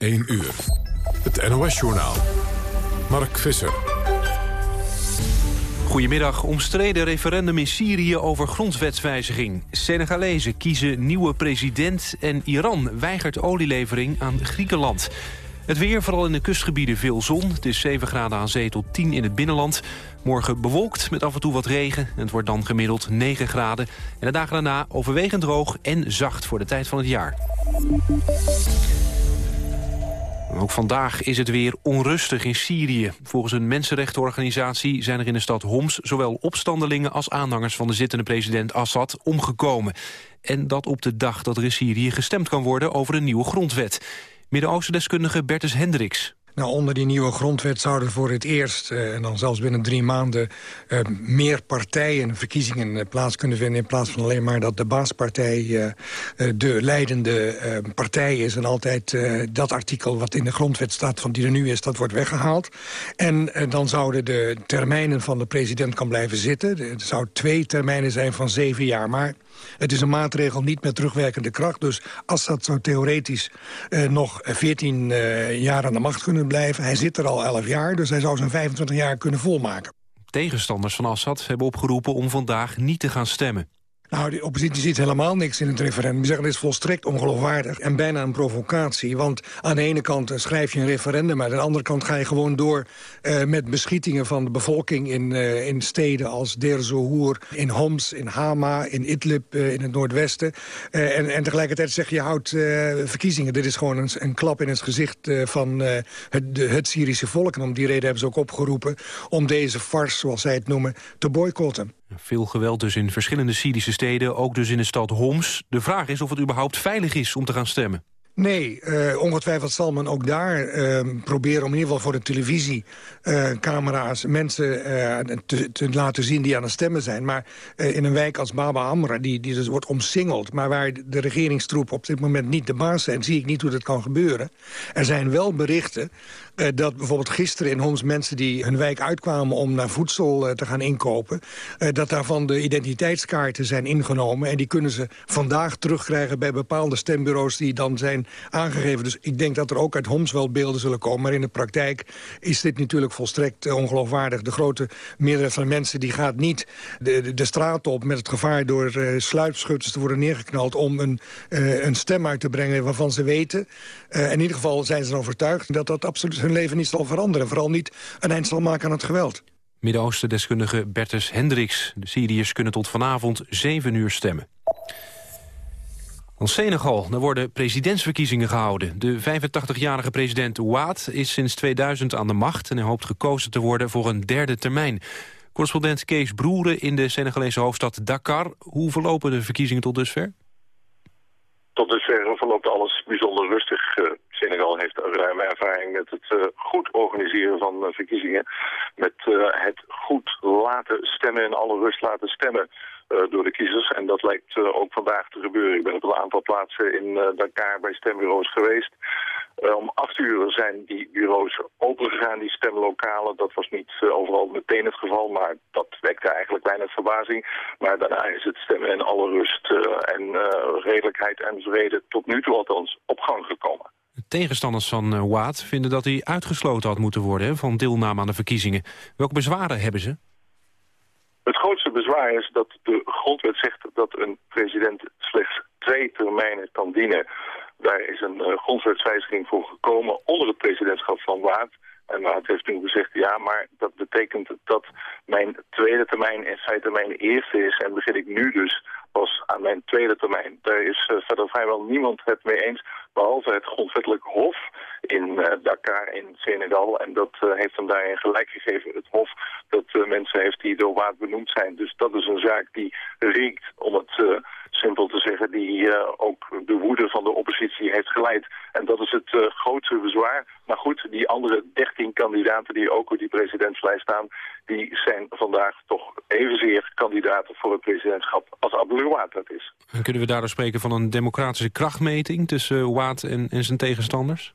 1 uur. Het NOS-journaal. Mark Visser. Goedemiddag. Omstreden referendum in Syrië over grondwetswijziging. Senegalezen kiezen nieuwe president en Iran weigert olielevering aan Griekenland. Het weer, vooral in de kustgebieden veel zon. Het is 7 graden aan zee tot 10 in het binnenland. Morgen bewolkt met af en toe wat regen. Het wordt dan gemiddeld 9 graden. En de dagen daarna overwegend droog en zacht voor de tijd van het jaar. Ook vandaag is het weer onrustig in Syrië. Volgens een mensenrechtenorganisatie zijn er in de stad Homs... zowel opstandelingen als aanhangers van de zittende president Assad omgekomen. En dat op de dag dat er in Syrië gestemd kan worden over een nieuwe grondwet. Midden-Oosten-deskundige Bertus Hendricks. Nou, onder die nieuwe grondwet zouden voor het eerst, uh, en dan zelfs binnen drie maanden... Uh, meer partijen verkiezingen uh, plaats kunnen vinden... in plaats van alleen maar dat de baaspartij de leidende partij is... en altijd dat artikel wat in de grondwet staat van die er nu is, dat wordt weggehaald. En dan zouden de termijnen van de president kan blijven zitten. Er zou twee termijnen zijn van zeven jaar, maar... Het is een maatregel niet met terugwerkende kracht. Dus Assad zou theoretisch uh, nog 14 uh, jaar aan de macht kunnen blijven. Hij zit er al 11 jaar, dus hij zou zijn 25 jaar kunnen volmaken. Tegenstanders van Assad hebben opgeroepen om vandaag niet te gaan stemmen. Nou, de oppositie ziet helemaal niks in het referendum. Die zeggen, dit is volstrekt ongeloofwaardig en bijna een provocatie. Want aan de ene kant schrijf je een referendum... maar aan de andere kant ga je gewoon door uh, met beschietingen van de bevolking... in, uh, in steden als Der Zohoor, in Homs, in Hama, in Idlib, in het noordwesten. en, en tegelijkertijd zeg je, houdt verkiezingen. Dit is gewoon een, een, klap in het gezicht van het, het Syrische volk. En om die reden hebben ze ook opgeroepen om deze farce, zoals zij het noemen, te boycotten. Veel geweld dus in verschillende Syrische steden, ook dus in de stad Homs. De vraag is of het überhaupt veilig is om te gaan stemmen. Nee, uh, ongetwijfeld zal men ook daar uh, proberen... om in ieder geval voor de televisiecamera's uh, mensen te, te, laten zien die aan het stemmen zijn. Maar in een wijk als Baba Amra, die, die dus wordt omsingeld... maar waar de regeringstroepen op dit moment niet de baas zijn... zie ik niet hoe dat kan gebeuren. Er zijn wel berichten dat bijvoorbeeld gisteren in Homs mensen die hun wijk uitkwamen om naar voedsel uh, te gaan inkopen, uh, dat daarvan de identiteitskaarten zijn ingenomen en die kunnen ze vandaag terugkrijgen bij bepaalde stembureaus die dan zijn aangegeven. Dus ik denk dat er ook uit Homs wel beelden zullen komen, maar in de praktijk is dit natuurlijk volstrekt ongeloofwaardig. De grote meerderheid van de mensen die gaat niet de, de, straat op met het gevaar door sluipschutters te worden neergeknald om een, een stem uit te brengen waarvan ze weten. in ieder geval zijn ze overtuigd dat dat absoluut hun leven niet zal veranderen. Vooral niet een eind zal maken aan het geweld. Midden-Oosten-deskundige Bertus Hendricks. De Syriërs kunnen tot vanavond 7 uur stemmen. Van Senegal, daar worden presidentsverkiezingen gehouden. De 85-jarige president Ouad is sinds 2000 aan de macht... en hij hoopt gekozen te worden voor een derde termijn. Correspondent Kees Broeren in de Senegalese hoofdstad Dakar. Hoe verlopen de verkiezingen tot dusver? Tot dusver verloopt alles bijzonder rustig. Senegal heeft ruime ervaring met het uh, goed organiseren van uh, verkiezingen. Met het goed laten stemmen en alle rust laten stemmen. door de kiezers. En dat lijkt ook vandaag te gebeuren. Ik ben op een aantal plaatsen in Dakar bij stembureaus geweest. Om acht uur zijn die bureaus opengegaan, die stemlokalen. Dat was niet overal meteen het geval, maar dat wekte eigenlijk weinig verbazing. Maar daarna is het stemmen in alle rust en redelijkheid en vrede tot nu toe althans op gang gekomen. Tegenstanders van Waad vinden dat hij uitgesloten had moeten worden van deelname aan de verkiezingen. Welke bezwaren hebben ze? Het grootste bezwaar is dat de grondwet zegt dat een president slechts twee termijnen kan dienen. Daar is een uh, grondwetswijziging voor gekomen onder het presidentschap van Waad. En Waad heeft toen gezegd, ja, maar dat betekent dat mijn tweede termijn in feite mijn eerste is. En begin ik nu dus pas aan mijn tweede termijn. Daar is uh, verder vrijwel niemand het mee eens, behalve het grondwettelijk hof in uh, Dakar in Senegal. En dat uh, heeft hem daarin gelijk gegeven, het hof, dat mensen heeft die door Waad benoemd zijn. Dus dat is een zaak die riekt om het simpel te zeggen, die uh, ook de woede van de oppositie heeft geleid. En dat is het uh, grootste bezwaar. Maar goed, die andere dertien kandidaten die ook op die presidentslijst staan... die zijn vandaag toch evenzeer kandidaten voor het presidentschap als Abdulwad dat is. En kunnen we daardoor spreken van een democratische krachtmeting tussen uh, Waad en zijn tegenstanders?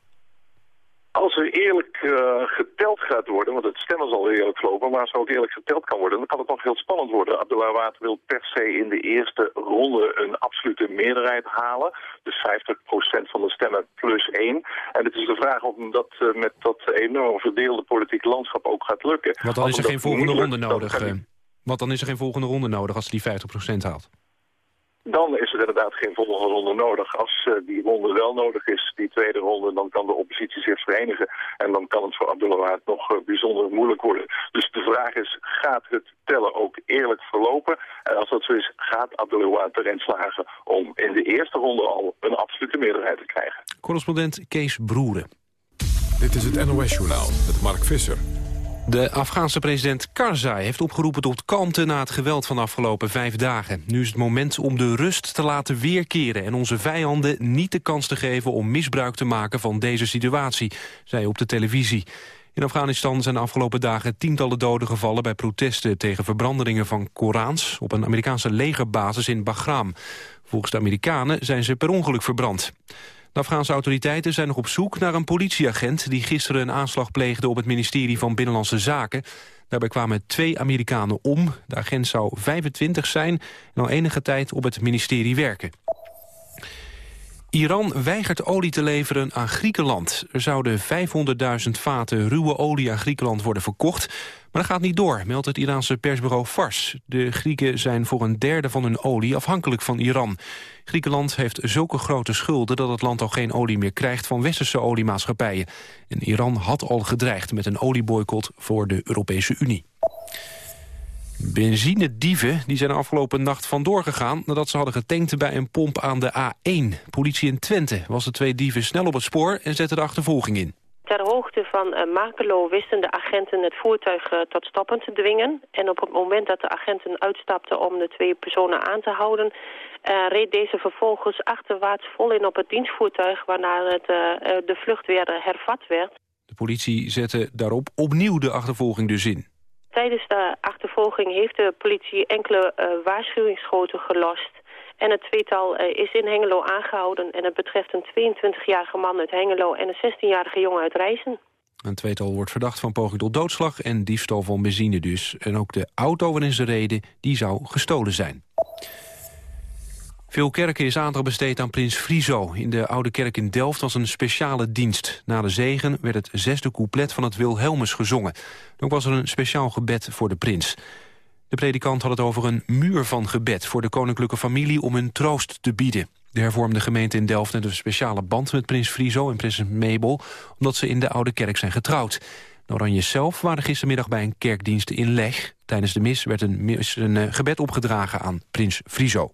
Als er eerlijk uh, geteld gaat worden, want het stemmen zal eerlijk lopen, maar als er ook eerlijk geteld kan worden, dan kan het nog heel spannend worden. Abdullah wil per se in de eerste ronde een absolute meerderheid halen. Dus 50% van de stemmen plus één. En het is de vraag of dat uh, met dat enorm verdeelde politieke landschap ook gaat lukken. Want dan is er geen volgende ronde nodig. Uh, want dan is er geen volgende ronde nodig als hij die 50% haalt. Dan is er inderdaad geen volgende ronde nodig. Als uh, die ronde wel nodig is, die tweede ronde, dan kan de oppositie zich verenigen. En dan kan het voor Abdullah nog uh, bijzonder moeilijk worden. Dus de vraag is, gaat het tellen ook eerlijk verlopen? En als dat zo is, gaat Abdullah erin slagen om in de eerste ronde al een absolute meerderheid te krijgen. Correspondent Kees Broeren. Dit is het NOS-journaal met Mark Visser. De Afghaanse president Karzai heeft opgeroepen tot kalmte na het geweld van de afgelopen vijf dagen. Nu is het moment om de rust te laten weerkeren en onze vijanden niet de kans te geven om misbruik te maken van deze situatie, zei op de televisie. In Afghanistan zijn de afgelopen dagen tientallen doden gevallen bij protesten tegen verbrandingen van Korans op een Amerikaanse legerbasis in Bagram. Volgens de Amerikanen zijn ze per ongeluk verbrand. De Afghaanse autoriteiten zijn nog op zoek naar een politieagent... die gisteren een aanslag pleegde op het ministerie van Binnenlandse Zaken. Daarbij kwamen twee Amerikanen om. De agent zou 25 zijn en al enige tijd op het ministerie werken. Iran weigert olie te leveren aan Griekenland. Er zouden 500.000 vaten ruwe olie aan Griekenland worden verkocht. Maar dat gaat niet door, meldt het Iraanse persbureau Fars. De Grieken zijn voor een derde van hun olie afhankelijk van Iran. Griekenland heeft zulke grote schulden dat het land al geen olie meer krijgt van westerse oliemaatschappijen. En Iran had al gedreigd met een olieboycott voor de Europese Unie. Benzinedieven die zijn de afgelopen nacht vandoor gegaan... nadat ze hadden getankt bij een pomp aan de A1. Politie in Twente was de twee dieven snel op het spoor en zette de achtervolging in. Ter hoogte van uh, Makelo wisten de agenten het voertuig uh, tot stoppen te dwingen. En op het moment dat de agenten uitstapten om de twee personen aan te houden... Uh, reed deze vervolgens achterwaarts vol in op het dienstvoertuig... waarna het, de vlucht weer hervat werd. De politie zette daarop opnieuw de achtervolging dus in. Tijdens de achtervolging heeft de politie enkele uh, waarschuwingsschoten gelost. En het tweetal uh, is in Hengelo aangehouden. En het betreft een 22-jarige man uit Hengelo en een 16-jarige jongen uit Rijssen. Een tweetal wordt verdacht van poging tot doodslag en diefstal van benzine dus. En ook de auto waarin ze reden, die zou gestolen zijn. Veel kerken is aandacht besteed aan prins Friso. In de Oude Kerk in Delft was een speciale dienst. Na de zegen werd het zesde couplet van het Wilhelmus gezongen. Ook was er een speciaal gebed voor de prins. De predikant had het over een muur van gebed voor de koninklijke familie om hun troost te bieden. De hervormde gemeente in Delft heeft een speciale band met prins Friso en prinses Mabel, omdat ze in de Oude Kerk zijn getrouwd. De Oranjes zelf waren gistermiddag bij een kerkdienst in Leg. Tijdens de mis werd een, een eh, gebed opgedragen aan prins Friso.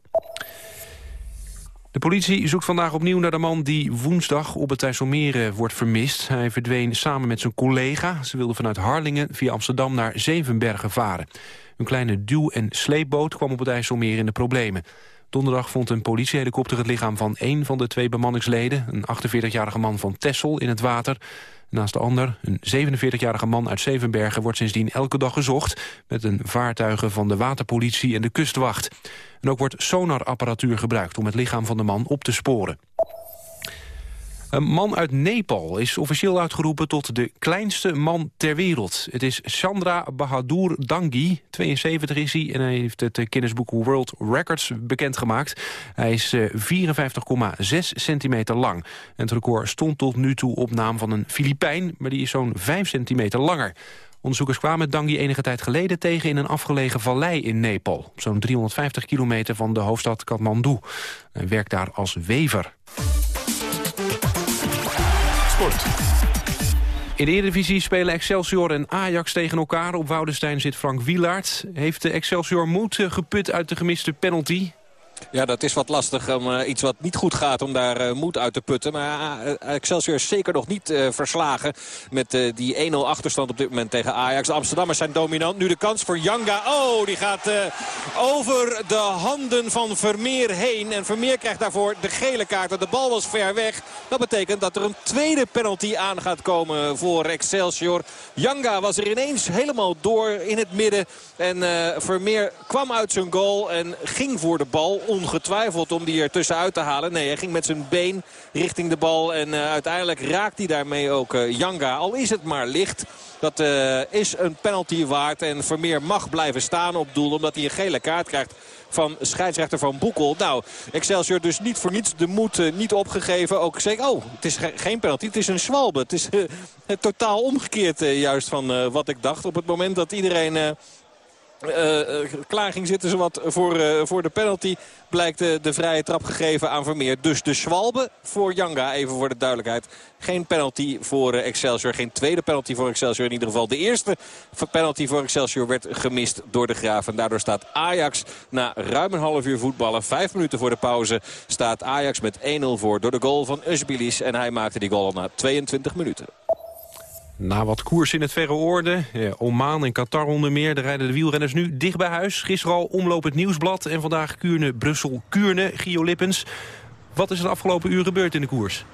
De politie zoekt vandaag opnieuw naar de man die woensdag op het IJsselmeer wordt vermist. Hij verdween samen met zijn collega. Ze wilden vanuit Harlingen via Amsterdam naar Zevenbergen varen. Een kleine duw- en sleepboot kwam op het IJsselmeer in de problemen. Donderdag vond een politiehelikopter het lichaam van één van de twee bemanningsleden... een 48-jarige man van Tessel in het water. Naast de ander, een 47-jarige man uit Zevenbergen... wordt sindsdien elke dag gezocht... met een vaartuigen van de waterpolitie en de kustwacht. En ook wordt sonarapparatuur gebruikt om het lichaam van de man op te sporen. Een man uit Nepal is officieel uitgeroepen tot de kleinste man ter wereld. Het is Chandra Bahadur Dangi, 72 is hij... en hij heeft het Guinness World Records bekendgemaakt. Hij is 54,6 eh, centimeter lang. Het record stond tot nu toe op naam van een Filipijn... maar die is zo'n 5 centimeter langer. Onderzoekers kwamen Dangi enige tijd geleden tegen in een afgelegen vallei in Nepal. Zo'n 350 kilometer van de hoofdstad Kathmandu. Hij werkt daar als wever. In de Eredivisie spelen Excelsior en Ajax tegen elkaar. Op Woudenstein zit Frank Wielaert. Heeft de Excelsior moed geput uit de gemiste penalty? Ja, dat is wat lastig om uh, iets wat niet goed gaat om daar uh, moed uit te putten. Maar uh, Excelsior is zeker nog niet verslagen met die 1-0 achterstand op dit moment tegen Ajax. De Amsterdammers zijn dominant. Nu de kans voor Janga. Oh, die gaat over de handen van Vermeer heen. En Vermeer krijgt daarvoor de gele kaart. De bal was ver weg. Dat betekent dat er een tweede penalty aan gaat komen voor Excelsior. Janga was er ineens helemaal door in het midden. En Vermeer kwam uit zijn goal en ging voor de bal ongetwijfeld om die er tussenuit te halen. Nee, hij ging met zijn been richting de bal. En uiteindelijk raakt hij daarmee ook Janga. Al is het maar licht. Dat is een penalty waard. En Vermeer mag blijven staan op doel. Omdat hij een gele kaart krijgt van scheidsrechter Van Boekel. Nou, Excelsior dus niet voor niets de moed uh, niet opgegeven. Ook zeker, oh, het is geen penalty, het is een zwalbe. Het is uh, totaal omgekeerd uh, juist van wat ik dacht. Op het moment dat iedereen uh, klaar ging zitten zowat voor, uh, voor de penalty. Blijkt de, vrije trap gegeven aan Vermeer. Dus de Schwalbe voor Janga, even voor de duidelijkheid. Geen penalty voor Excelsior. Geen tweede penalty voor Excelsior in ieder geval. De eerste penalty voor Excelsior werd gemist door de Graaf. En daardoor staat Ajax na ruim een half uur voetballen. Vijf minuten voor de pauze staat Ajax met 1-0 voor door de goal van Usbilis. En hij maakte die goal na 22 minuten. Na wat koers in het verre oorden, Oman en Qatar onder meer... de rijden de wielrenners nu dicht bij huis. Gisteren al omloop het Nieuwsblad en vandaag Kuurne-Brussel-Kuurne. Gio Lippens, wat is de afgelopen uur gebeurd in de koers?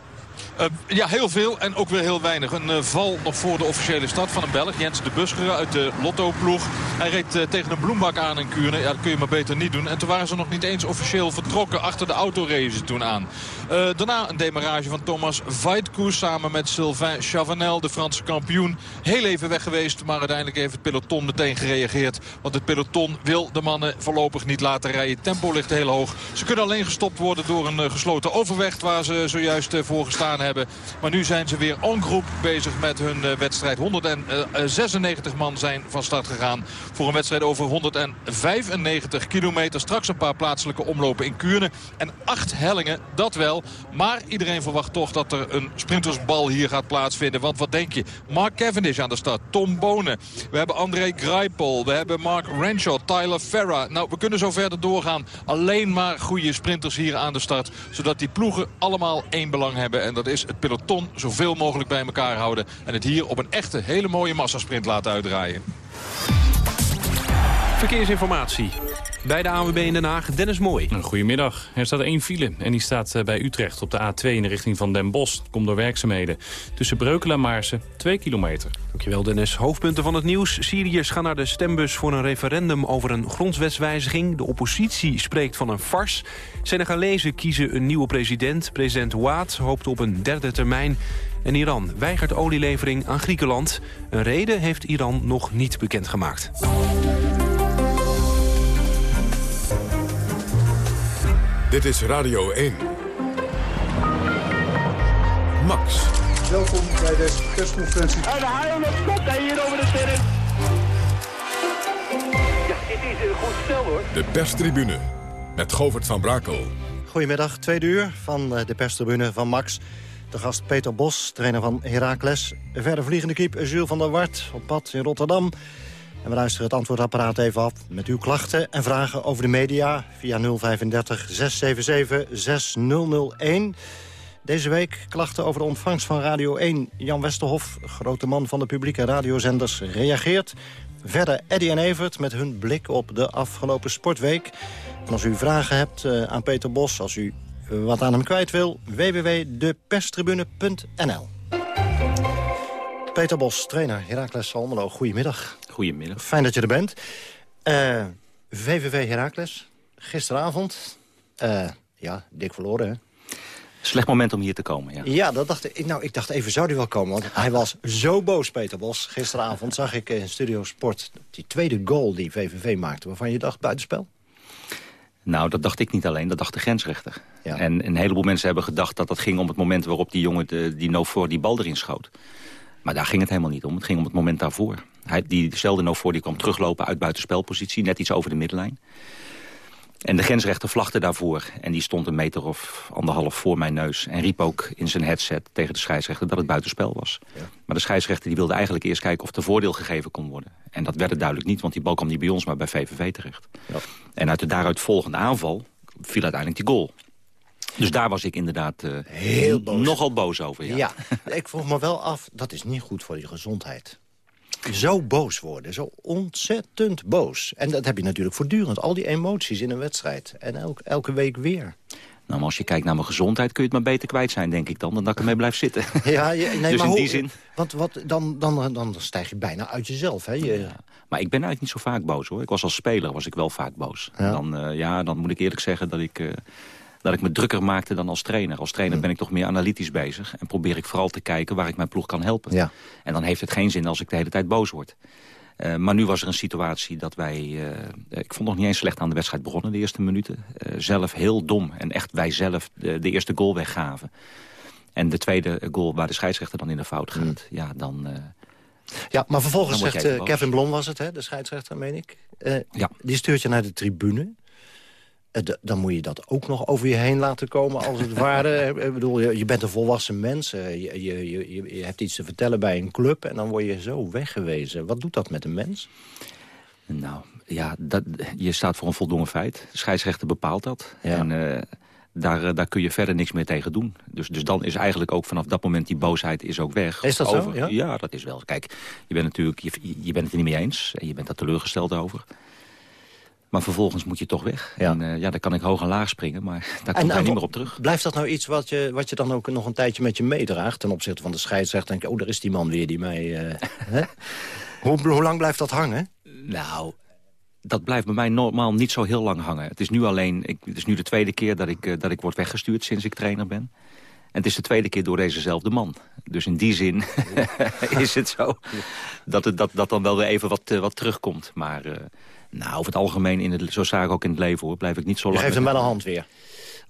Uh, ja, heel veel en ook weer heel weinig. Een uh, val nog voor de officiële start van een Belg. Jens de Buscheren uit de Lotto-ploeg. Hij reed uh, tegen een bloembak aan in Kuurne. Ja, dat kun je maar beter niet doen. En toen waren ze nog niet eens officieel vertrokken. Achter de auto reden toen aan. daarna een demarage van Thomas Weidkoes samen met Sylvain Chavanel, de Franse kampioen. Heel even weg geweest, maar uiteindelijk heeft het peloton meteen gereageerd. Want het peloton wil de mannen voorlopig niet laten rijden. Tempo ligt heel hoog. Ze kunnen alleen gestopt worden door een gesloten overweg waar ze zojuist voor gestaan hebben. Maar nu zijn ze weer on groep bezig met hun uh, wedstrijd. 196 man zijn van start gegaan voor een wedstrijd over 195 kilometer. Straks een paar plaatselijke omlopen in Kuurne. En acht hellingen, dat wel. Maar iedereen verwacht toch dat er een sprintersbal hier gaat plaatsvinden. Want wat denk je? Mark Cavendish aan de start. Tom Bonen. We hebben André Greipel. We hebben Mark Renshaw. Tyler Ferra. Nou, we kunnen zo verder doorgaan. Alleen maar goede sprinters hier aan de start. Zodat die ploegen allemaal één belang hebben. En dat is het peloton zoveel mogelijk bij elkaar houden. En het hier op een echte hele mooie massasprint laten uitdraaien. Verkeersinformatie. Bij de ANWB in Den Haag, Dennis Mooi. Goedemiddag. Er staat één file en die staat eh, bij Utrecht op de A2 in de richting van Den Bosch. Komt door werkzaamheden. Tussen Breukelen en Maarsen, 2 kilometer. Dankjewel Dennis. Hoofdpunten van het nieuws. Syriërs gaan naar de stembus voor een referendum over een grondwetswijziging. De oppositie spreekt van een fars. Senegalezen kiezen een nieuwe president. President Ouad hoopt op een derde termijn. En Iran weigert olielevering aan Griekenland. Een reden heeft Iran nog niet bekendgemaakt. Dit is Radio 1. Max. Welkom bij deze persconferentie. En de haal op kop hier over de terrein. Ja, dit is een goed stel hoor. De perstribune met Govert van Brakel. Goedemiddag, tweede uur van eh, de perstribune van Max. De gast Peter Bos, trainer van Heracles. Verder vliegende kiep Jules van der Wart op pad in Rotterdam. En we luisteren het antwoordapparaat even af met uw klachten en vragen over de media... via 035 677 6001. Deze week klachten over de ontvangst van Radio 1. Jan Westerhof, grote man van de publieke radiozenders, reageert. Verder Eddie en Evert met hun blik op de afgelopen sportweek. En als u vragen hebt uh, aan Peter Bos, als u wat aan hem kwijt wil... www.deperstribune.nl Peter Bos, trainer Heracles Almelo. Goedemiddag. Goedemiddag. Fijn dat je er bent. Uh, eh, VVV Heracles, gisteravond. Uh, ja, dik verloren, hè? Slecht moment om hier te komen, ja. Ja, dat dacht ik. Nou, ik dacht even, zou hij wel komen? Want hij was zo boos, Peter Bos. Gisteravond zag ik in Studio Sport die tweede goal die VVV maakte... waarvan je dacht, buitenspel? Nou, dat dacht ik niet alleen, dat dacht de grensrechter. Ja. En een heleboel mensen hebben gedacht dat dat ging om het moment... waarop die jongen de, die no voor die bal erin schoot. Maar daar ging het helemaal niet om. Het ging om het moment daarvoor. Hij, diezelfde no voor die kwam teruglopen uit buitenspelpositie... net iets over de middenlijn. En de grensrechter vlagde daarvoor. En die stond een meter of anderhalf voor mijn neus. En riep ook in zijn headset tegen de scheidsrechter dat het buitenspel was. Ja. Maar de scheidsrechter die wilde eigenlijk eerst kijken of er voordeel gegeven kon worden. En dat werd het duidelijk niet, want die bal kwam niet bij ons, maar bij VVV terecht. Ja. En uit de daaruit volgende aanval viel uiteindelijk die goal. Dus daar was ik inderdaad uh, Heel boos. nogal boos over. Ja. ja, ik vroeg me wel af, dat is niet goed voor je gezondheid zo boos worden. Zo ontzettend boos. En dat heb je natuurlijk voortdurend. Al die emoties in een wedstrijd. En elke, elke week weer. Nou, maar als je kijkt naar mijn gezondheid kun je het maar beter kwijt zijn, denk ik dan. Dan dat ik ermee blijf zitten. Ja, nee, dus maar in die hoe- zin... Want wat, dan, dan, dan stijg je bijna uit jezelf, hè? Je, Ja. Maar ik ben eigenlijk niet zo vaak boos, hoor. Ik was als speler was ik wel vaak boos. Ja. Dan, eh, ja, dan moet ik eerlijk zeggen dat ik, eh, dat ik me drukker maakte dan als trainer. Als trainer ben ik toch meer analytisch bezig. En probeer ik vooral te kijken waar ik mijn ploeg kan helpen. Ja. En dan heeft het geen zin als ik de hele tijd boos word. Eh, maar nu was er een situatie dat wij... eh, ik vond nog niet eens slecht aan de wedstrijd begonnen, de eerste minuten. Eh, zelf heel dom en echt wij zelf de, de eerste goal weggaven. En de tweede goal waar de scheidsrechter dan in de fout Hm. gaat. Ja, dan... Ja, maar vervolgens zegt. Kevin Blom was het, hè, de scheidsrechter, meen ik. Ja. Die stuurt je naar de tribune. Eh, dan moet je dat ook nog over je heen laten komen, als het ware. Ik bedoel, je, je bent een volwassen mens. eh, Je, je, je, hebt iets te vertellen bij een club... en dan word je zo weggewezen. Wat doet dat met een mens? Nou, ja, dat, je staat voor een voldongen feit. De scheidsrechter bepaalt dat. Ja. En eh, daar, daar kun je verder niks meer tegen doen. Dus, dus dan is eigenlijk ook vanaf dat moment die boosheid is ook weg. Is dat zo? Ja? dat is wel. Kijk, je bent natuurlijk je, je bent het er niet mee eens. En je bent daar teleurgesteld over. Maar vervolgens moet je toch weg. Ja. En uh, ja, daar kan ik hoog en laag springen, maar daar komt hij en niet meer op terug. Blijft dat nou iets wat je, wat je dan ook nog een tijdje met je meedraagt... ten opzichte van de scheidsrechter? Denk je, oh, daar is die man weer die mij... eh, hè? hoe, hoe lang blijft dat hangen? Nou, dat blijft bij mij normaal niet zo heel lang hangen. Het is nu alleen, ik, het is nu de tweede keer dat ik, eh, dat ik word weggestuurd sinds ik trainer ben. En het is de tweede keer door dezezelfde man. Dus in die zin is het zo dat, het, dat, dat dan wel weer even wat, eh, wat terugkomt. Maar eh, nou, over het algemeen, in het, zo sta ik ook in het leven hoor, blijf ik niet zo Je lang... geeft hem wel een hand weer.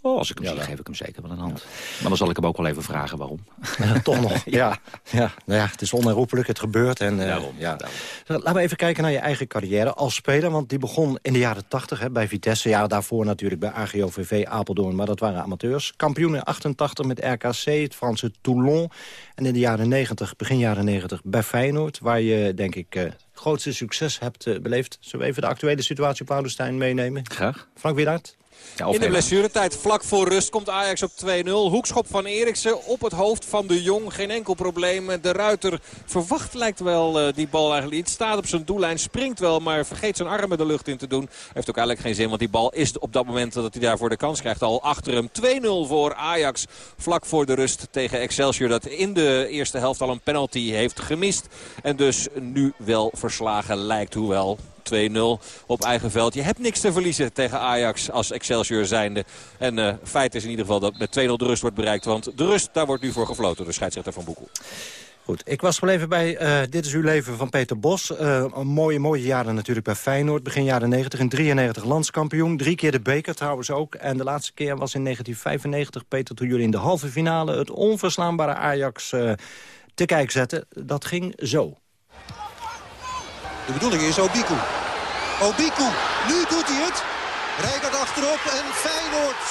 Oh, als ik hem Ja, zie, dan. geef ik hem zeker wel een hand. Maar dan zal ik hem ook wel even vragen waarom. Toch nog. Ja. Ja. Nou ja, het is onherroepelijk, het gebeurt. En, Daarom, ja. daarom. Laten we even kijken naar je eigen carrière als speler. Want die begon in de jaren 80 bij Vitesse. Ja, daarvoor natuurlijk bij AGOVV Apeldoorn. Maar dat waren amateurs. Kampioen in 88 met RKC, het Franse Toulon. En in de jaren 90, begin jaren 90 bij Feyenoord. Waar je, denk ik, het grootste succes hebt eh, beleefd. Zullen we even de actuele situatie op Oudenstein meenemen? Graag. Frank Wielaert? Ja, In de blessuretijd, vlak voor rust, komt Ajax op 2-0. Hoekschop van Eriksen op het hoofd van de Jong. Geen enkel probleem. De Ruiter verwacht lijkt wel eh, die bal eigenlijk niet. Staat op zijn doellijn, springt wel, maar vergeet zijn armen de lucht in te doen. Heeft ook eigenlijk geen zin, want die bal is op dat moment dat hij daarvoor de kans krijgt al achter hem. 2-0 voor Ajax, vlak voor de rust tegen Excelsior. Dat in de eerste helft al een penalty heeft gemist. En dus nu wel verslagen lijkt, hoewel 2-0 op eigen veld. Je hebt niks te verliezen tegen Ajax als Excelsior zijnde. En eh feit is in ieder geval dat met 2-0 de rust wordt bereikt. Want de rust, daar wordt nu voor gefloten door scheidsrechter van Boekel. Goed, ik was gebleven bij eh, Dit is uw leven van Peter Bos. Eh, een mooie, mooie jaren natuurlijk bij Feyenoord. Begin jaren 90, in 93 landskampioen. Drie keer de beker trouwens ook. En de laatste keer was in 1995, Peter, toen jullie in de halve finale... het onverslaanbare Ajax eh, te kijk zetten. Dat ging zo. De bedoeling is Obiku. Obiku, nu doet hij het. Rijkaard achterop en Feyenoord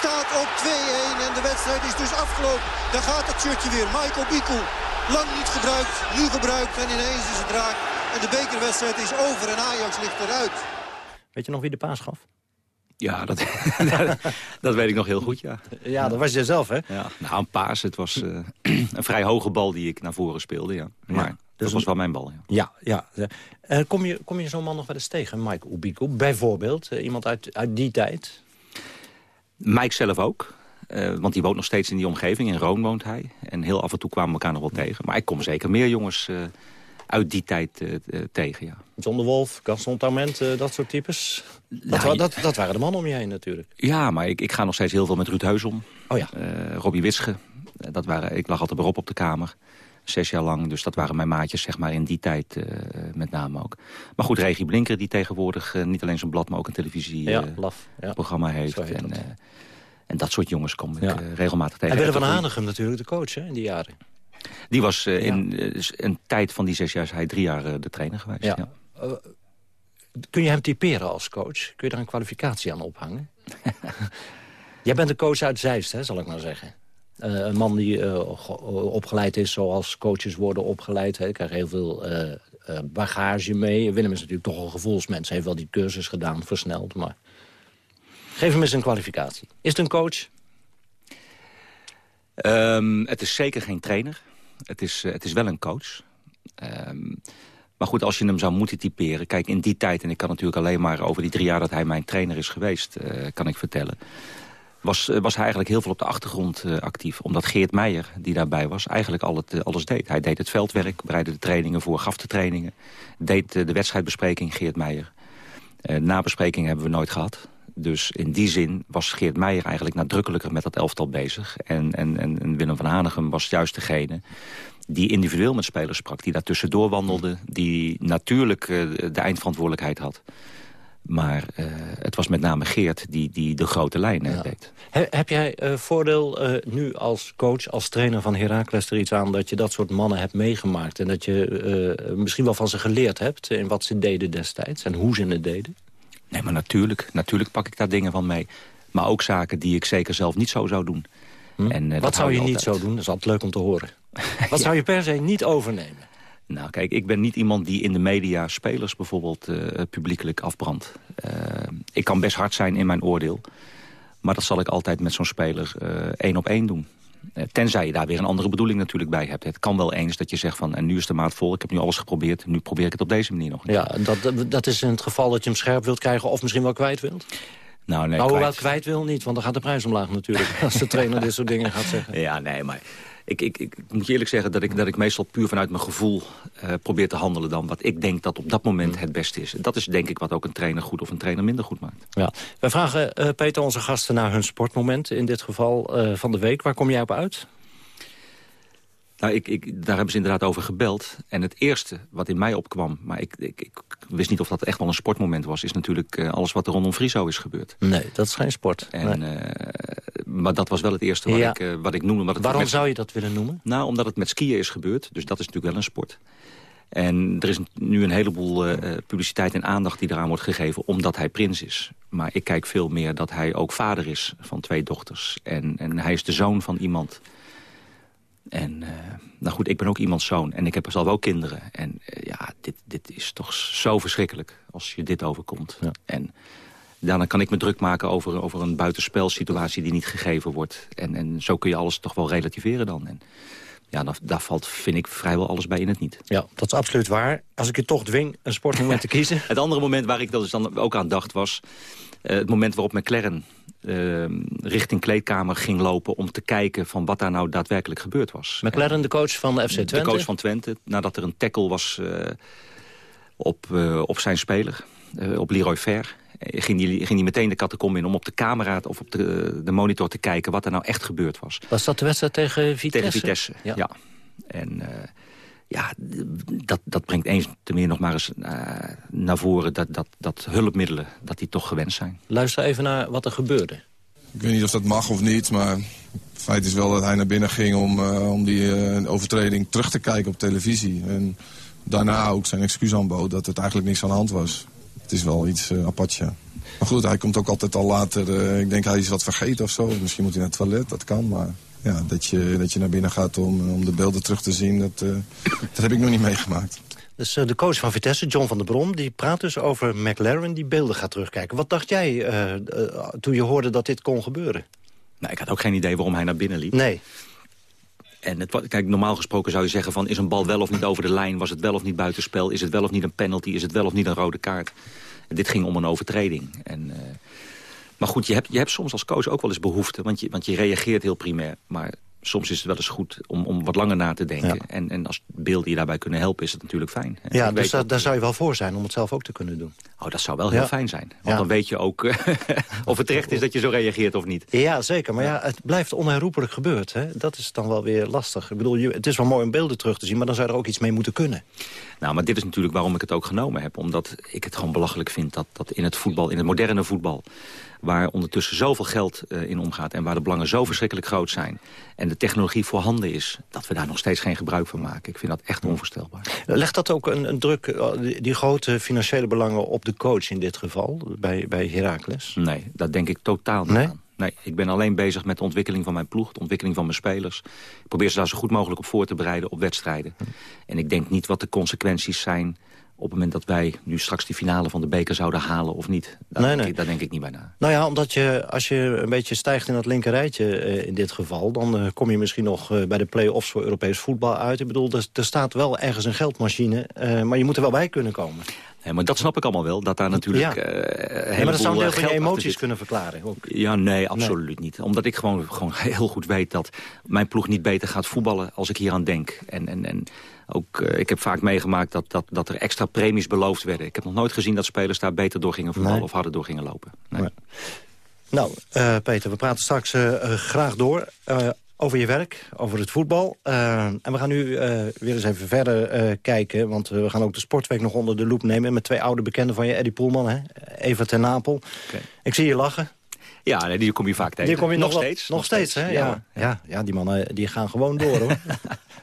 staat op 2-1. En de wedstrijd is dus afgelopen. Daar gaat het shirtje weer. Michael Biku, lang niet gebruikt, nu gebruikt. En ineens is het raak. En de bekerwedstrijd is over en Ajax ligt eruit. Weet je nog wie de paas gaf? Ja, dat, dat weet ik nog heel goed, ja. Ja, dat was je zelf, hè? Ja, nou, een paas. Het was eh, een vrij hoge bal die ik naar voren speelde, ja. Maar dus was een- wel mijn bal, ja. Ja, ja. Eh, kom, je, kom je zo'n man nog wel eens tegen, Mike Ubiku? Bijvoorbeeld, eh, iemand uit, uit die tijd? Mike zelf ook. eh, want die woont nog steeds in die omgeving. In Roon woont hij. En heel af en toe kwamen we elkaar nog wel tegen. Maar ik kom zeker meer jongens uit die tijd tegen, ja. John de Wolf, Gaston Tament, eh, dat soort types? Dat, Nou, dat, dat waren de mannen om je heen natuurlijk. Ja, maar ik, ik ga nog steeds heel veel met Ruud Heus om. Oh ja. Robbie Witsche. Dat waren, ik lag altijd bij Rob op de kamer. Zes jaar lang. Dus dat waren mijn maatjes, zeg maar, in die tijd eh, met name ook. Maar goed, Regie Blinker, die tegenwoordig eh, niet alleen zijn blad, maar ook een Ja, televisieprogramma. Ja. programma heeft. En, dat. eh, en dat soort jongens kom ik Ja. eh, regelmatig tegen. En Willem van Hanegem natuurlijk, de coach hè, in die jaren. Die was eh, in eh, een tijd van die zes jaar, is hij drie jaar eh, de trainer geweest. Ja. Ja. Eh, kun je hem typeren als coach? Kun je daar een kwalificatie aan ophangen? Jij bent een coach uit Zeist, hè, zal ik maar zeggen. Eh, een man die eh, ge- opgeleid is zoals coaches worden opgeleid. Hè. Krijgt heel veel eh, eh, bagage mee. Willem is natuurlijk toch een gevoelsmens. Hij heeft wel die cursus gedaan, versneld. Maar geef hem eens een kwalificatie. Is het een coach? Ehm, het is zeker geen trainer. Het is, eh, het is wel een coach. Ehm, maar goed, als je hem zou moeten typeren... Kijk, in die tijd, en ik kan natuurlijk alleen maar over die drie jaar... dat hij mijn trainer is geweest, eh, kan ik vertellen... was, was hij eigenlijk heel veel op de achtergrond actief. Omdat Geert Meijer, die daarbij was, eigenlijk al het, alles deed. Hij deed het veldwerk, bereidde de trainingen voor, gaf de trainingen. Deed de wedstrijdbespreking, Geert Meijer. nabespreking hebben we nooit gehad. Dus in die zin was Geert Meijer eigenlijk nadrukkelijker met dat elftal bezig. En, en, en Willem van Hanegem was juist degene die individueel met spelers sprak. Die daar tussendoor wandelde. Die natuurlijk de eindverantwoordelijkheid had. Maar uh, het was met name Geert die, die de grote lijnen ja. deed. He, heb jij uh, voordeel nu als coach, als trainer van Heracles er iets aan... dat je dat soort mannen hebt meegemaakt... en dat je misschien wel van ze geleerd hebt... in wat ze deden destijds en hoe ze het deden? Nee, maar natuurlijk. Natuurlijk pak ik daar dingen van mee. Maar ook zaken die ik zeker zelf niet zo zou doen. Hm? En, uh, Wat zou je, je niet zo doen? Dat is altijd leuk om te horen. Wat zou je per se niet overnemen? Nou, kijk, ik ben niet iemand die in de media spelers bijvoorbeeld uh, publiekelijk afbrandt. Uh, ik kan best hard zijn in mijn oordeel. Maar dat zal ik altijd met zo'n speler één op één doen. Eh, tenzij je daar weer een andere bedoeling natuurlijk bij hebt. Het kan wel eens dat je zegt van, en nu is de maat vol, ik heb nu alles geprobeerd, nu probeer ik het op deze manier nog. Ja, dat, dat is in het geval dat je hem scherp wilt krijgen of misschien wel kwijt wilt? Nou, nee, nou, hoewel kwijt. kwijt wil niet, want dan gaat de prijs omlaag natuurlijk. als de trainer dit soort dingen gaat zeggen. Ja, nee, maar ik, ik, ik, moet je eerlijk zeggen dat ik, dat ik meestal puur vanuit mijn gevoel uh, probeer te handelen dan wat ik denk dat op dat moment het beste is. En dat is denk ik wat ook een trainer goed of een trainer minder goed maakt. Ja. Wij vragen uh, Peter onze gasten naar hun sportmoment, in dit geval uh, van de week. Waar kom jij op uit? Nou, ik, ik, daar hebben ze inderdaad over gebeld. En het eerste wat in mij opkwam, maar ik, ik, ik wist niet of dat echt wel een sportmoment was... is natuurlijk uh, alles wat er rondom Friso is gebeurd. Nee, dat is geen sport. En, nee. uh, maar dat was wel het eerste wat, ja. ik, uh, wat ik noemde. Waarom met, zou je dat willen noemen? Nou, omdat het met skiën is gebeurd. Dus dat is natuurlijk wel een sport. En er is nu een heleboel publiciteit en aandacht die eraan wordt gegeven... omdat hij prins is. Maar ik kijk veel meer dat hij ook vader is van twee dochters. En, en hij is de zoon van iemand en uh, nou goed, ik ben ook iemands zoon en ik heb zelf ook kinderen. En uh, ja, dit, dit is toch zo verschrikkelijk als je dit overkomt. Ja. En daarna kan ik me druk maken over, over een buitenspelsituatie die niet gegeven wordt. En, en zo kun je alles toch wel relativeren dan. En ja, daar, daar valt, vind ik, vrijwel alles bij in het niet. Ja, dat is absoluut waar. Als ik je toch dwing een sportmoment te kiezen... het andere moment waar ik dat dus dan ook aan dacht was... Uh, het moment waarop McLaren uh, richting kleedkamer ging lopen... om te kijken van wat daar nou daadwerkelijk gebeurd was. McLaren, de coach van de FC Twente? De coach van Twente, nadat er een tackle was uh, op, uh, op zijn speler, op Leroy Fer... Ging die, ging die meteen de catacombe in om op de camera of op de, de monitor te kijken... wat er nou echt gebeurd was. Was dat de wedstrijd tegen Vitesse? Tegen Vitesse, ja. ja. En ja, dat, dat brengt eens te meer nog maar eens uh, naar voren... Dat, dat, dat hulpmiddelen, dat die toch gewenst zijn. Luister even naar wat er gebeurde. Ik weet niet of dat mag of niet, maar het feit is wel dat hij naar binnen ging... om, uh, om die uh, overtreding terug te kijken op televisie. En daarna ook zijn excuus aanbood dat het eigenlijk niks aan de hand was. Het is wel iets apart, ja. Maar goed, hij komt ook altijd al later... ik denk hij is wat vergeten of zo. Misschien moet hij naar het toilet, dat kan, maar ja, dat, je, dat je naar binnen gaat om, om de beelden terug te zien, dat, uh, dat heb ik nog niet meegemaakt. Dus uh, de coach van Vitesse, John van der Brom, die praat dus over McLaren die beelden gaat terugkijken. Wat dacht jij uh, toen je hoorde dat dit kon gebeuren? Nou, ik had ook geen idee waarom hij naar binnen liep. Nee. En het, kijk, normaal gesproken zou je zeggen van... is een bal wel of niet over de lijn? Was het wel of niet buitenspel? Is het wel of niet een penalty? Is het wel of niet een rode kaart? En dit ging om een overtreding. En... Maar goed, je hebt, je hebt soms als coach ook wel eens behoefte. Want je, want je reageert heel primair. Maar soms is het wel eens goed om, om wat langer na te denken. En, en als beelden je daarbij kunnen helpen, is het natuurlijk fijn. Ja, dus dat, daar zou je wel voor zijn om het zelf ook te kunnen doen. Oh, dat zou wel heel fijn zijn. Want dan weet je ook of het terecht is dat je zo reageert of niet. Ja, zeker. Maar ja, het blijft onherroepelijk gebeurd. Hè? Dat is dan wel weer lastig. Ik bedoel, het is wel mooi om beelden terug te zien... maar dan zou je er ook iets mee moeten kunnen. Nou, maar dit is natuurlijk waarom ik het ook genomen heb. Omdat ik het gewoon belachelijk vind dat, dat in het voetbal, in het moderne voetbal waar ondertussen zoveel geld uh, in omgaat... en waar de belangen zo verschrikkelijk groot zijn... en de technologie voorhanden is, dat we daar nog steeds geen gebruik van maken. Ik vind dat echt onvoorstelbaar. Legt dat ook een, een druk, eh, die, grote financiële belangen op de coach in dit geval, bij, bij Heracles? Nee, dat denk ik totaal niet nee? aan. Nee, ik ben alleen bezig met de ontwikkeling van mijn ploeg, de ontwikkeling van mijn spelers. Ik probeer ze daar zo goed mogelijk op voor te bereiden op wedstrijden. Hm. En ik denk niet wat de consequenties zijn op het moment dat wij nu straks die finale van de beker zouden halen of niet. Daar, nee, denk, nee. Ik, daar denk ik niet bij na. Nou ja, omdat je, als je een beetje stijgt in dat linkerrijtje uh, in dit geval... dan uh, kom je misschien nog uh, bij de play-offs voor Europees voetbal uit. Ik bedoel, er, er staat wel ergens een geldmachine, maar je moet er wel bij kunnen komen. Ja, maar dat snap ik allemaal wel, dat daar natuurlijk... Ja. Uh, ja, maar dat zou deel van je geld emoties kunnen verklaren. Ook. Ja, nee, absoluut niet. Omdat ik gewoon, gewoon heel goed weet dat mijn ploeg niet beter gaat voetballen als ik hier aan denk. En, en, en ook, uh, ik heb vaak meegemaakt dat, dat, dat er extra premies beloofd werden. Ik heb nog nooit gezien dat spelers daar beter door gingen voetballen Nee. of harder door gingen lopen. Nee. Nou, eh, Peter, we praten straks eh, eh, graag door eh, over je werk, over het voetbal. Eh, en we gaan nu eh, weer eens even verder eh, kijken... want we gaan ook de sportweek nog onder de loep nemen... met twee oude bekenden van je, Eddie Poelman, hè? Eva ten Napel. Ik zie je lachen. Ja, nee, die kom je vaak tegen. Die kom je nog, steeds. Nog steeds, hè? Ja, ja. ja, die mannen die gaan gewoon door, hoor.